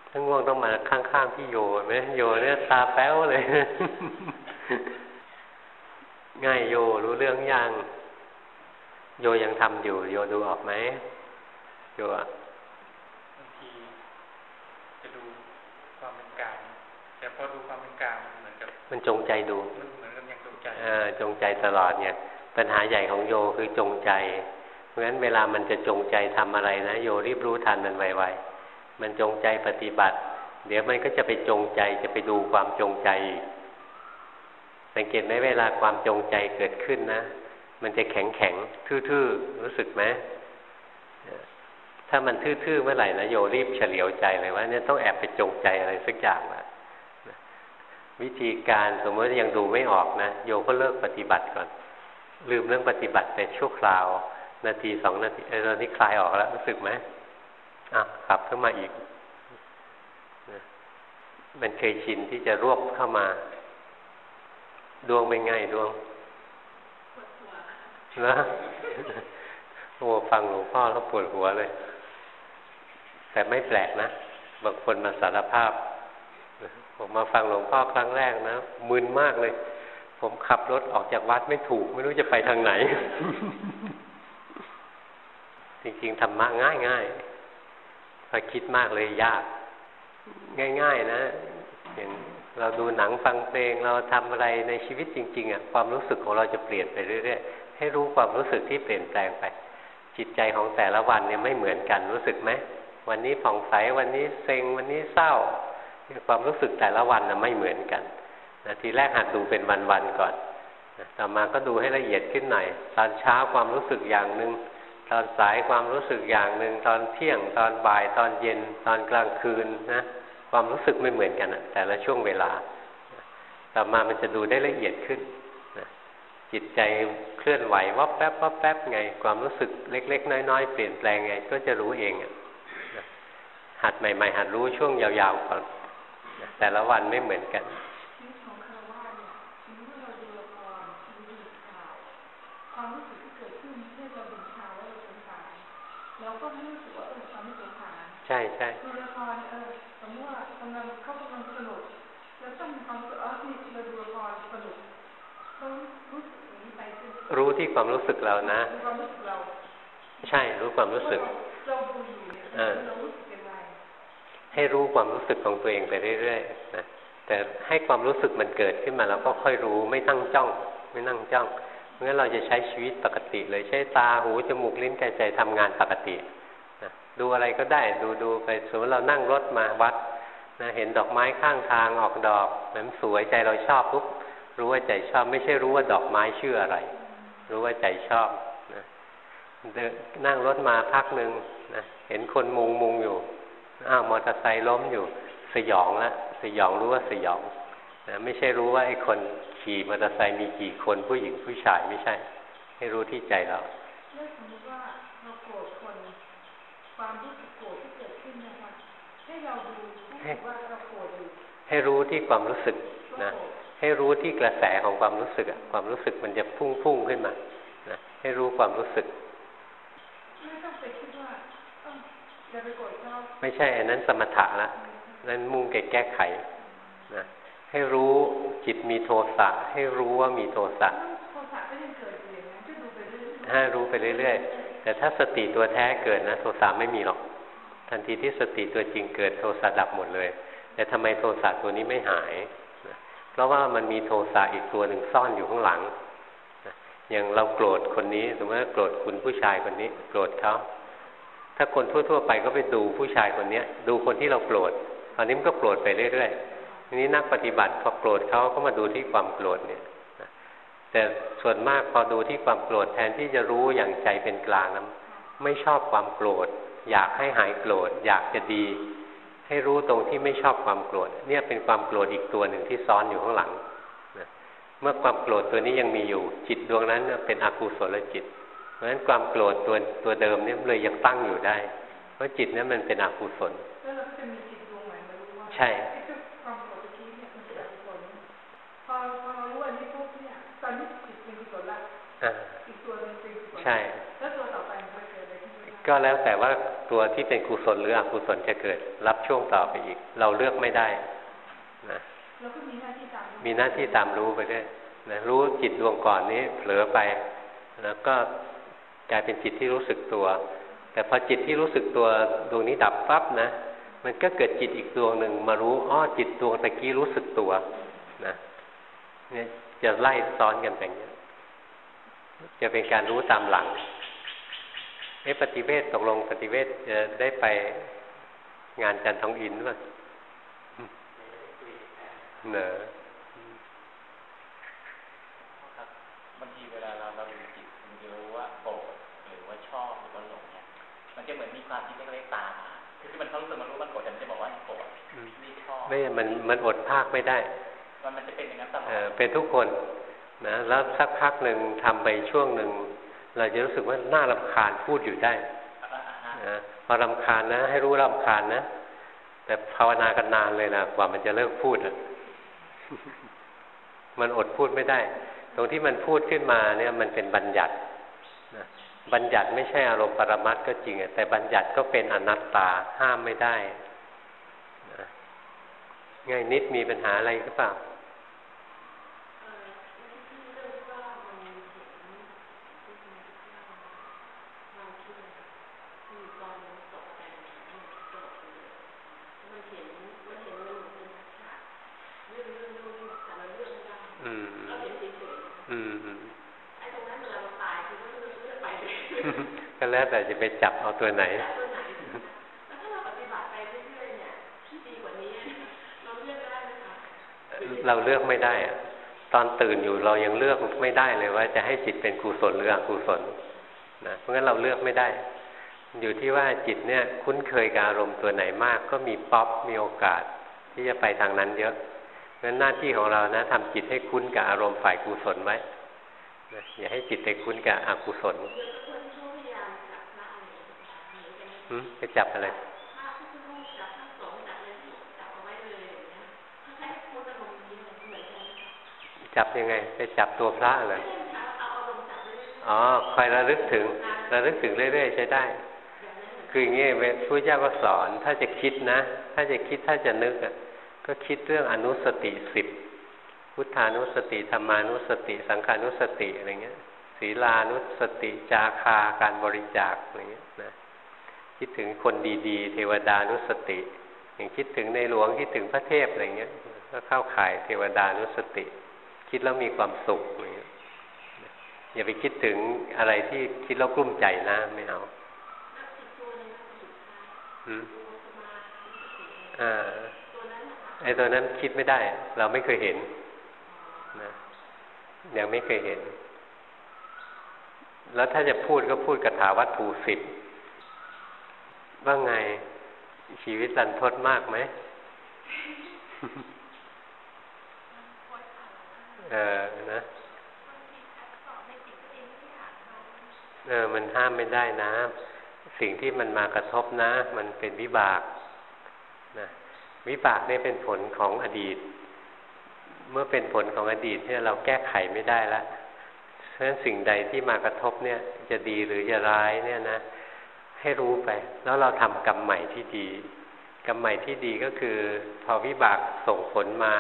ถ้าง่วงต้องมาข้างๆพี่โยไหมโยเนี่ยตาแป้วเลย ง่ายโยรู้เรื่องยังโยยังทำอยู่ โยดูออกไหมโยอะบางทีจะดูความเป็นกลางแต่พอดูความเป็นกลางเหมือนกับมันจงใจดูมันเหมือนกับยังจงใจอ่าจงใจตลอดเนี่ย ปัญหาใหญ่ของโยคือจงใจ เพราะฉะนั้นเวลามันจะจงใจทำอะไรนะโยรีบรู้ทันมันไวๆมันจงใจปฏิบัติ เดี๋ยวมันก็จะไปจงใจจะไปดูความจงใจ สังเกตไหมเวลาความจงใจเกิดขึ้นนะ มันจะแข็งแข็งทื่อๆ รู้สึกไหมถ้ามันทื่อๆเมื่อไหร่นะโยรีบเฉลียวใจเลยว่าเนี่ยต้องแอบไปจงใจอะไรสักอย่างละวิธีการสมมติยังดูไม่ออกนะโยก็เลิกปฏิบัติก่อน ลืมเรื่องปฏิบัติไปชั่วคราว นาทีสองนาทีเออตอนนี้คลายออกแล้วรู้สึกไหมอะกลับขึ้นมาอีกมันเคยชินที่จะรวบเข้ามา ดวงเป็นไงดวงนะโอ้ฟังหลวงพ่อแล้วปวดหัวเลย แต่ไม่แปลกนะ บางคนมาสารภาพ ผมมาฟังหลวงพ่อครั้งแรกนะมึนมากเลย ผมขับรถออกจากวัดไม่ถูก ไม่รู้จะไปทางไหน จริงๆธรรมะง่ายๆพอคิดมากเลยยาก ง่าย ๆ นะ อย่าง เราดูหนังฟังเพลงเราทำอะไรในชีวิตจริง ๆอะความรู้สึกของเราจะเปลี่ยนไปเรื่อยๆให้รู้ความรู้สึกที่เปลี่ยนแปลงไป จิตใจของแต่ละวันเนี่ยไม่เหมือนกันรู้สึกไหมวันนี้ผ่องใสวันนี้เซ็งวันนี้เศร้า ความรู้สึกแต่ละวันน่ะไม่เหมือนกันนะทีแรกหัดดูเป็นวันๆก่อนต่อมาก็ดูให้ละเอียดขึ้นหน่อยตอนเช้าความรู้สึกอย่างหนึ่งตอนสายความรู้สึกอย่างหนึ่งตอนเที่ยงตอนบ่ายตอนเย็นตอนกลางคืนนะ ความรู้สึกไม่เหมือนกันแต่ละช่วงเวลาต่อมามันจะดูได้ละเอียดขึ้นนะจิตใจเคลื่อนไหววับแป๊บวับแป๊บไง ความรู้สึกเล็ก ๆ น้อยๆเปลี่ยนแปลงไง ก็จะรู้เองหัดใหม่ ๆ หัดรู้ช่วงยาวๆก่อนแต่ละวันไม่เหมือนกันใช่ใช่ดู รู้ที่ความรู้สึกเรานะความรู้สึกเราใช่รู้ความรู้สึกเราดูอยู่เนี่ยเรารู้สึกยังไงให้รู้ความรู้สึกของตัวเองไปเรื่อยๆนะแต่ให้ความรู้สึกมันเกิดขึ้นมาแล้วก็ค่อยรู้ไม่ตั้งจ้อง ไม่นั่งจ้องงั้นเราจะใช้ชีวิตปกติเลยใช้ตาหูจมูกลิ้นกายใจทำงานปกติดูอะไรก็ได้ดูดูไปสมมติเรานั่งรถมาวัดนะเห็นดอกไม้ข้างทางออกดอกมันสวยใจเราชอบปุ๊บรู้ว่าใจชอบไม่ใช่รู้ว่าดอกไม้ชื่ออะไร รู้ว่าใจชอบนะนั่งรถมาพักหนึ่งนะเห็นคนมุงมุงอยู่ อ้าวมอเตอร์ไซค์ล้มอยู่ สยองละสยองรู้ว่าสยองนะไม่ใช่รู้ว่าไอ้คนขี่มอเตอร์ไซค์มีกี่คนผู้หญิงผู้ชายไม่ใช่ ให้รู้ที่ใจเราความรู้สึกโกรธที่เกิดขึ้นนะคะให้เราดูว่าเราโกรธอยู่ให้รู้ที่ความรู้สึกนะ ให้รู้ที่กระแสของความรู้สึกอะความรู้สึกมันจะพุ่งพุ่งขึ้นมานะให้รู้ความรู้สึกไม่ต้องไปคิดว่าอย่าไปโกรธเขาไม่ใช่อันนั้นสมถะละนั้นมุ่งแก้แก้ไขนะให้รู้จิตมีโทสะให้รู้ว่ามีโทสะโทสะก็ยังเกิดอยู่อย่างนั้นก็ดูไปเรื่อยๆให้รู้ไปเรื่อยๆ แต่ถ้าสติตัวแท้เกิดนะ โทสะไม่มีหรอก ทันทีที่สติตัวจริงเกิดโทสะดับหมดเลย แต่ทำไมโทสะตัวนี้ไม่หาย เพราะว่ามันมีโทสะอีกตัวหนึ่งซ่อนอยู่ข้างหลังอย่างเราโกรธคนนี้สมมติว่าโกรธคุณผู้ชายคนนี้ โกรธเขาถ้าคนทั่ว ๆ ไปก็ไปดูผู้ชายคนเนี้ย ดูคนที่เราโกรธตอนนี้มันก็โกรธไปเรื่อยๆทีนี้นักปฏิบัติพอโกรธเขาก็มาดูที่ความโกรธเนี่ยแต่ส่วนมากพอดูที่ความโกรธแทนที่จะรู้อย่างใจเป็นกลางนะไม่ชอบความโกรธ อยากให้หายโกรธ อยากจะดี ให้รู้ตรงที่ไม่ชอบความโกรธเนี่ยเป็นความโกรธอีกตัวหนึ่งที่ซ้อนอยู่ข้างหลังนะเมื่อความโกรธตัวนี้ยังมีอยู่ จิตดวงนั้นเป็นอกุศลจิต เพราะฉะนั้นความโกรธตัวตัวเดิมเนี่ยเลยยังตั้งอยู่ได้ เพราะจิตนั้นมันเป็นอกุศลใช่ใช่ ก็แล้วแต่ว่า ตัวที่เป็นกุศลหรืออกุศลจะเกิด รับช่วงต่อไปอีก เราเลือกไม่ได้นะมีหน้าที่ตามรู้ไปด้วยนะรู้จิตดวงก่อนนี้เผลอไป แล้วก็กลายเป็นจิตที่รู้สึกตัว แต่พอจิตที่รู้สึกตัวดวงนี้ดับปั๊บนะ มันก็เกิดจิตอีกดวงหนึ่งมารู้อ้อจิตดวงตะกี้รู้สึกตัวนะเนี่ยจะไล่ซ้อนกันแบบนี้จะเป็นการรู้ตามหลัง เอ๊ะปฏิเวทตกลงปฏิเวทจะได้ไปงานจันทองอินป่ะเนอะบางทีเวลาเราเราดูจิตมันจะรู้ว่าโกรธหรือว่าชอบหรือว่าหลงเนี่ย มันจะเหมือนมีความคิดเล็กๆตามมาคือที่มันเขารู้สึกมันรู้มันโกรธแต่มันจะบอกว่าโกรธนี่ชอบไม่ มันมันอดภาคไม่ได้ มันมันจะเป็นอย่างนั้นตลอดเป็นทุกคนนะแล้วสักพักหนึ่งทำไปช่วงหนึ่ง เราจะรู้สึกว่าน่ารำคาญพูดอยู่ได้นะพอรำคาญนะ ให้รู้รำคาญนะ แต่ภาวนากันนานเลยนะกว่ามันจะเลิกพูดอะมันอดพูดไม่ได้ ตรงที่มันพูดขึ้นมาเนี่ย มันเป็นบัญญัตินะบัญญัติไม่ใช่อารมณ์ปรมัตก็จริงแต่บัญญัติก็เป็นอนัตตาห้ามไม่ได้ง่ายนิดมีปัญหาอะไรหรือเปล่าก็แล้วแต่จะไปจับ เอาตัวไหนเราเลือกไม่ได้อะตอนตื่นอยู่เรายังเลือกไม่ได้เลยว่าจะให้จิตเป็นกุศลหรืออกุศลนะเพราะงั้นเราเลือกไม่ได้ อยู่ที่ว่าจิตเนี่ยคุ้นเคยกับอารมณ์ตัวไหนมาก ก็มีป๊อปมีโอกาส ที่จะไปทางนั้นเยอะงั้นหน้าที่ของเรานะทำจิตให้คุ้นกับอารมณ์ฝ่ายกุศลไว้อย่าให้จิตไปคุ้นกับอกุศล ไปจับอะไรจับยังไง ไปจับตัวพระเลยอ๋อคอยระลึกถึง ระลึกถึงเรื่อยๆใช้ได้ คืออย่างนี้พระพุทธเจ้าก็สอน ถ้าจะคิดนะ ถ้าจะคิดถ้าจะนึกอะ ก็คิดเรื่องอนุสติสิบพุทธานุสติธรรมานุสติ สังขานุสติอะไรเงี้ยศีลานุสติ จาคาการบริจาคอะไรเงี้ย คิดถึงคนดีๆ เทวดานุสติ อย่างคิดถึงในหลวงคิดถึงพระเทพอะไรเงี้ยก็เข้าข่ายเทวดานุสติ คิดแล้วมีความสุขอย่าไปคิดถึงอะไรที่คิดแล้วกลุ้มใจนะไม่เอาอ่าไอ้ตัวนั้นคิดไม่ได้ เราไม่เคยเห็นนะยังไม่เคยเห็น แล้วถ้าจะพูดก็พูดกระถาวัตถุสิบ ว่าไงชีวิตรันทดมากไหมเออนะเออมันห้ามไม่ได้นะ สิ่งที่มันมากระทบนะ มันเป็นวิบากนะวิบากนี่เป็นผลของอดีต เมื่อเป็นผลของอดีตเนี่ยเราแก้ไขไม่ได้แล้วเพราะฉะนั้นสิ่งใดที่มากระทบเนี่ย จะดีหรือจะร้ายเนี่ยนะ ให้รู้ไป แล้วเราทำกรรมใหม่ที่ดีกรรมใหม่ที่ดีก็คือ พอวิบากส่งผลมา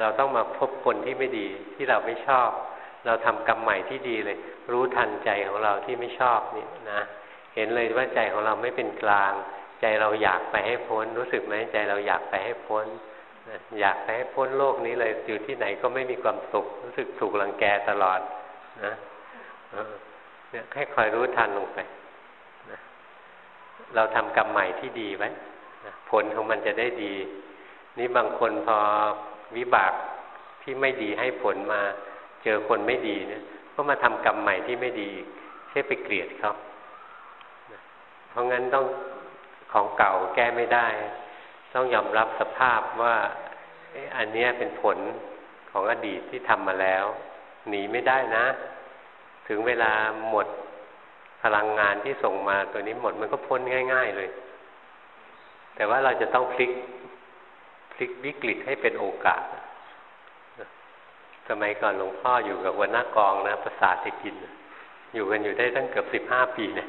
เราต้องมาพบคนที่ไม่ดีที่เราไม่ชอบ เราทำกรรมใหม่ที่ดีเลย รู้ทันใจของเราที่ไม่ชอบนี่นะเห็นเลยว่าใจของเราไม่เป็นกลาง ใจเราอยากไปให้พ้น รู้สึกไหมใจเราอยากไปให้พ้นอยากไปให้พ้นโลกนี้เลยอยู่ที่ไหนก็ไม่มีความสุข รู้สึกถูกรังแกตลอดนะเนี่ยให้คอยรู้ทันลงไป เราทำกรรมใหม่ที่ดีไว้ผลของมันจะได้ดี นี่บางคนพอวิบากที่ไม่ดีให้ผลมาเจอคนไม่ดีเนี่ยก็มาทำกรรมใหม่ที่ไม่ดีเช่ไปเกลียดเขาเพราะงั้นต้องของเก่าแก้ไม่ได้ ต้องยอมรับสภาพว่าอันนี้เป็นผลของอดีตที่ทำมาแล้ว หนีไม่ได้นะ ถึงเวลาหมด พลังงานที่ส่งมาตัวนี้หมดมันก็พ้นง่าย ๆเลย แต่ว่าเราจะต้องพลิกพลิกวิกฤตให้เป็นโอกาสสมัยก่อนหลวงพ่ออยู่กับวันหน้ากองนะประสาทจะกิน อยู่กันอยู่ได้ตั้งเกือบสิบห้าปีเนี่ย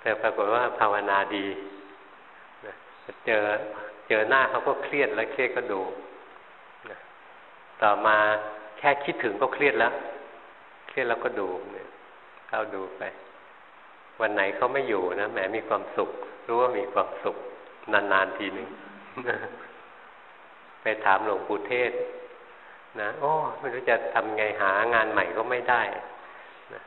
แต่ปรากฏว่าภาวนาดีเจอเจอหน้าเขาก็เครียดแล้วเครียดก็ดู ต่อมาแค่คิดถึงก็เครียดแล้ว เครียดแล้วก็ดูเนี่ย เข้าดูไป วันไหนเขาไม่อยู่นะแหมมีความสุข รู้ว่ามีความสุข นานๆทีหนึ่งไปถามหลวงปู่เทศ นะโอ้ไม่รู้จะทำไงหางานใหม่ก็ไม่ได้นะ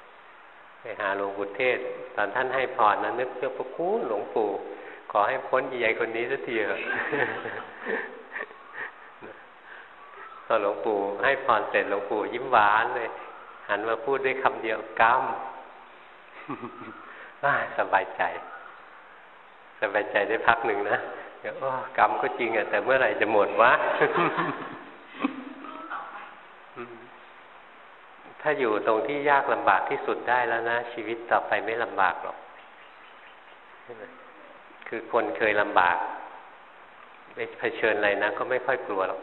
ไปหาหลวงปู่เทศ ตอนท่านให้พรนะนึกเพื่อพระคุณหลวงปู่ขอให้พ้นใหญ่คนนี้สักทีเถอะพอหลวงปู่ให้พรเสร็จหลวงปู่ยิ้มหวานเลยหันมาพูดด้วยคำเดียวกรรม สบายใจ สบายใจได้พักหนึ่งนะกรรมก็จริงอะแต่เมื่อไหร่จะหมดวะถ้าอยู่ตรงที่ยากลำบากที่สุดได้แล้วนะ ชีวิตต่อไปไม่ลำบากหรอกคือคนเคยลำบากไปเผชิญอะไรนะก็ไม่ค่อยกลัวหรอก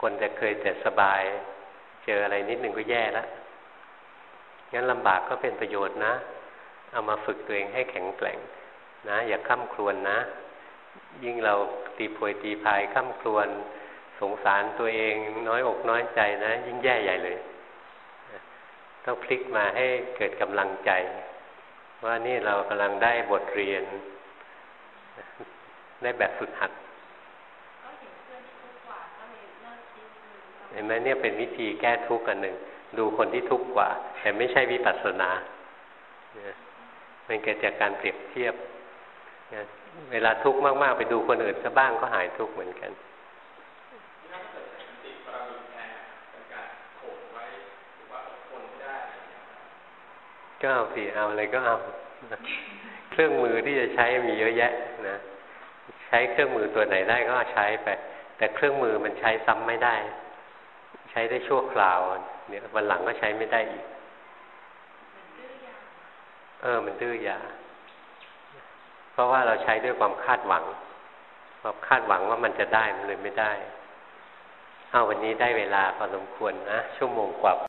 คนจะเคยแต่สบาย เจออะไรนิดหนึ่งก็แย่แล้ว งั้นลำบากก็เป็นประโยชน์นะ เอามาฝึกตัวเองให้แข็งแกร่งนะ อย่าข้ามครวนนะ ยิ่งเราตีโพยตีพายข้ามครวน สงสารตัวเองน้อยอกน้อยใจนะ ยิ่งแย่ใหญ่เลย ต้องพลิกมาให้เกิดกำลังใจ ว่านี่เรากำลังได้บทเรียน ได้แบบฝึกหัดเห็นไหมเนี่ยเป็นวิธีแก้ทุกข์อันหนึ่ง ดูคนที่ทุกข์กว่า แต่ไม่ใช่วิปัสสนามันเกิดจากการเปรียบเทียบเวลาทุกข์มาก ๆ ไปดูคนอื่นซะบ้างก็หายทุกข์เหมือนกันก็เอาสิเอาอะไรก็เอาเครื่องมือที่จะใช้มีเยอะแยะนะใช้เครื่องมือตัวไหนได้ก็ใช้ไปแต่เครื่องมือมันใช้ซ้ำไม่ได้ ใช้ได้ชั่วคราว เนี่ยวันหลังก็ใช้ไม่ได้อีก เออ มันดื้อยา เพราะว่าเราใช้ด้วยความคาดหวังความคาดหวังว่ามันจะได้มันเลยไม่ได้ เอาวันนี้ได้เวลาพอสมควรนะชั่วโมงกว่า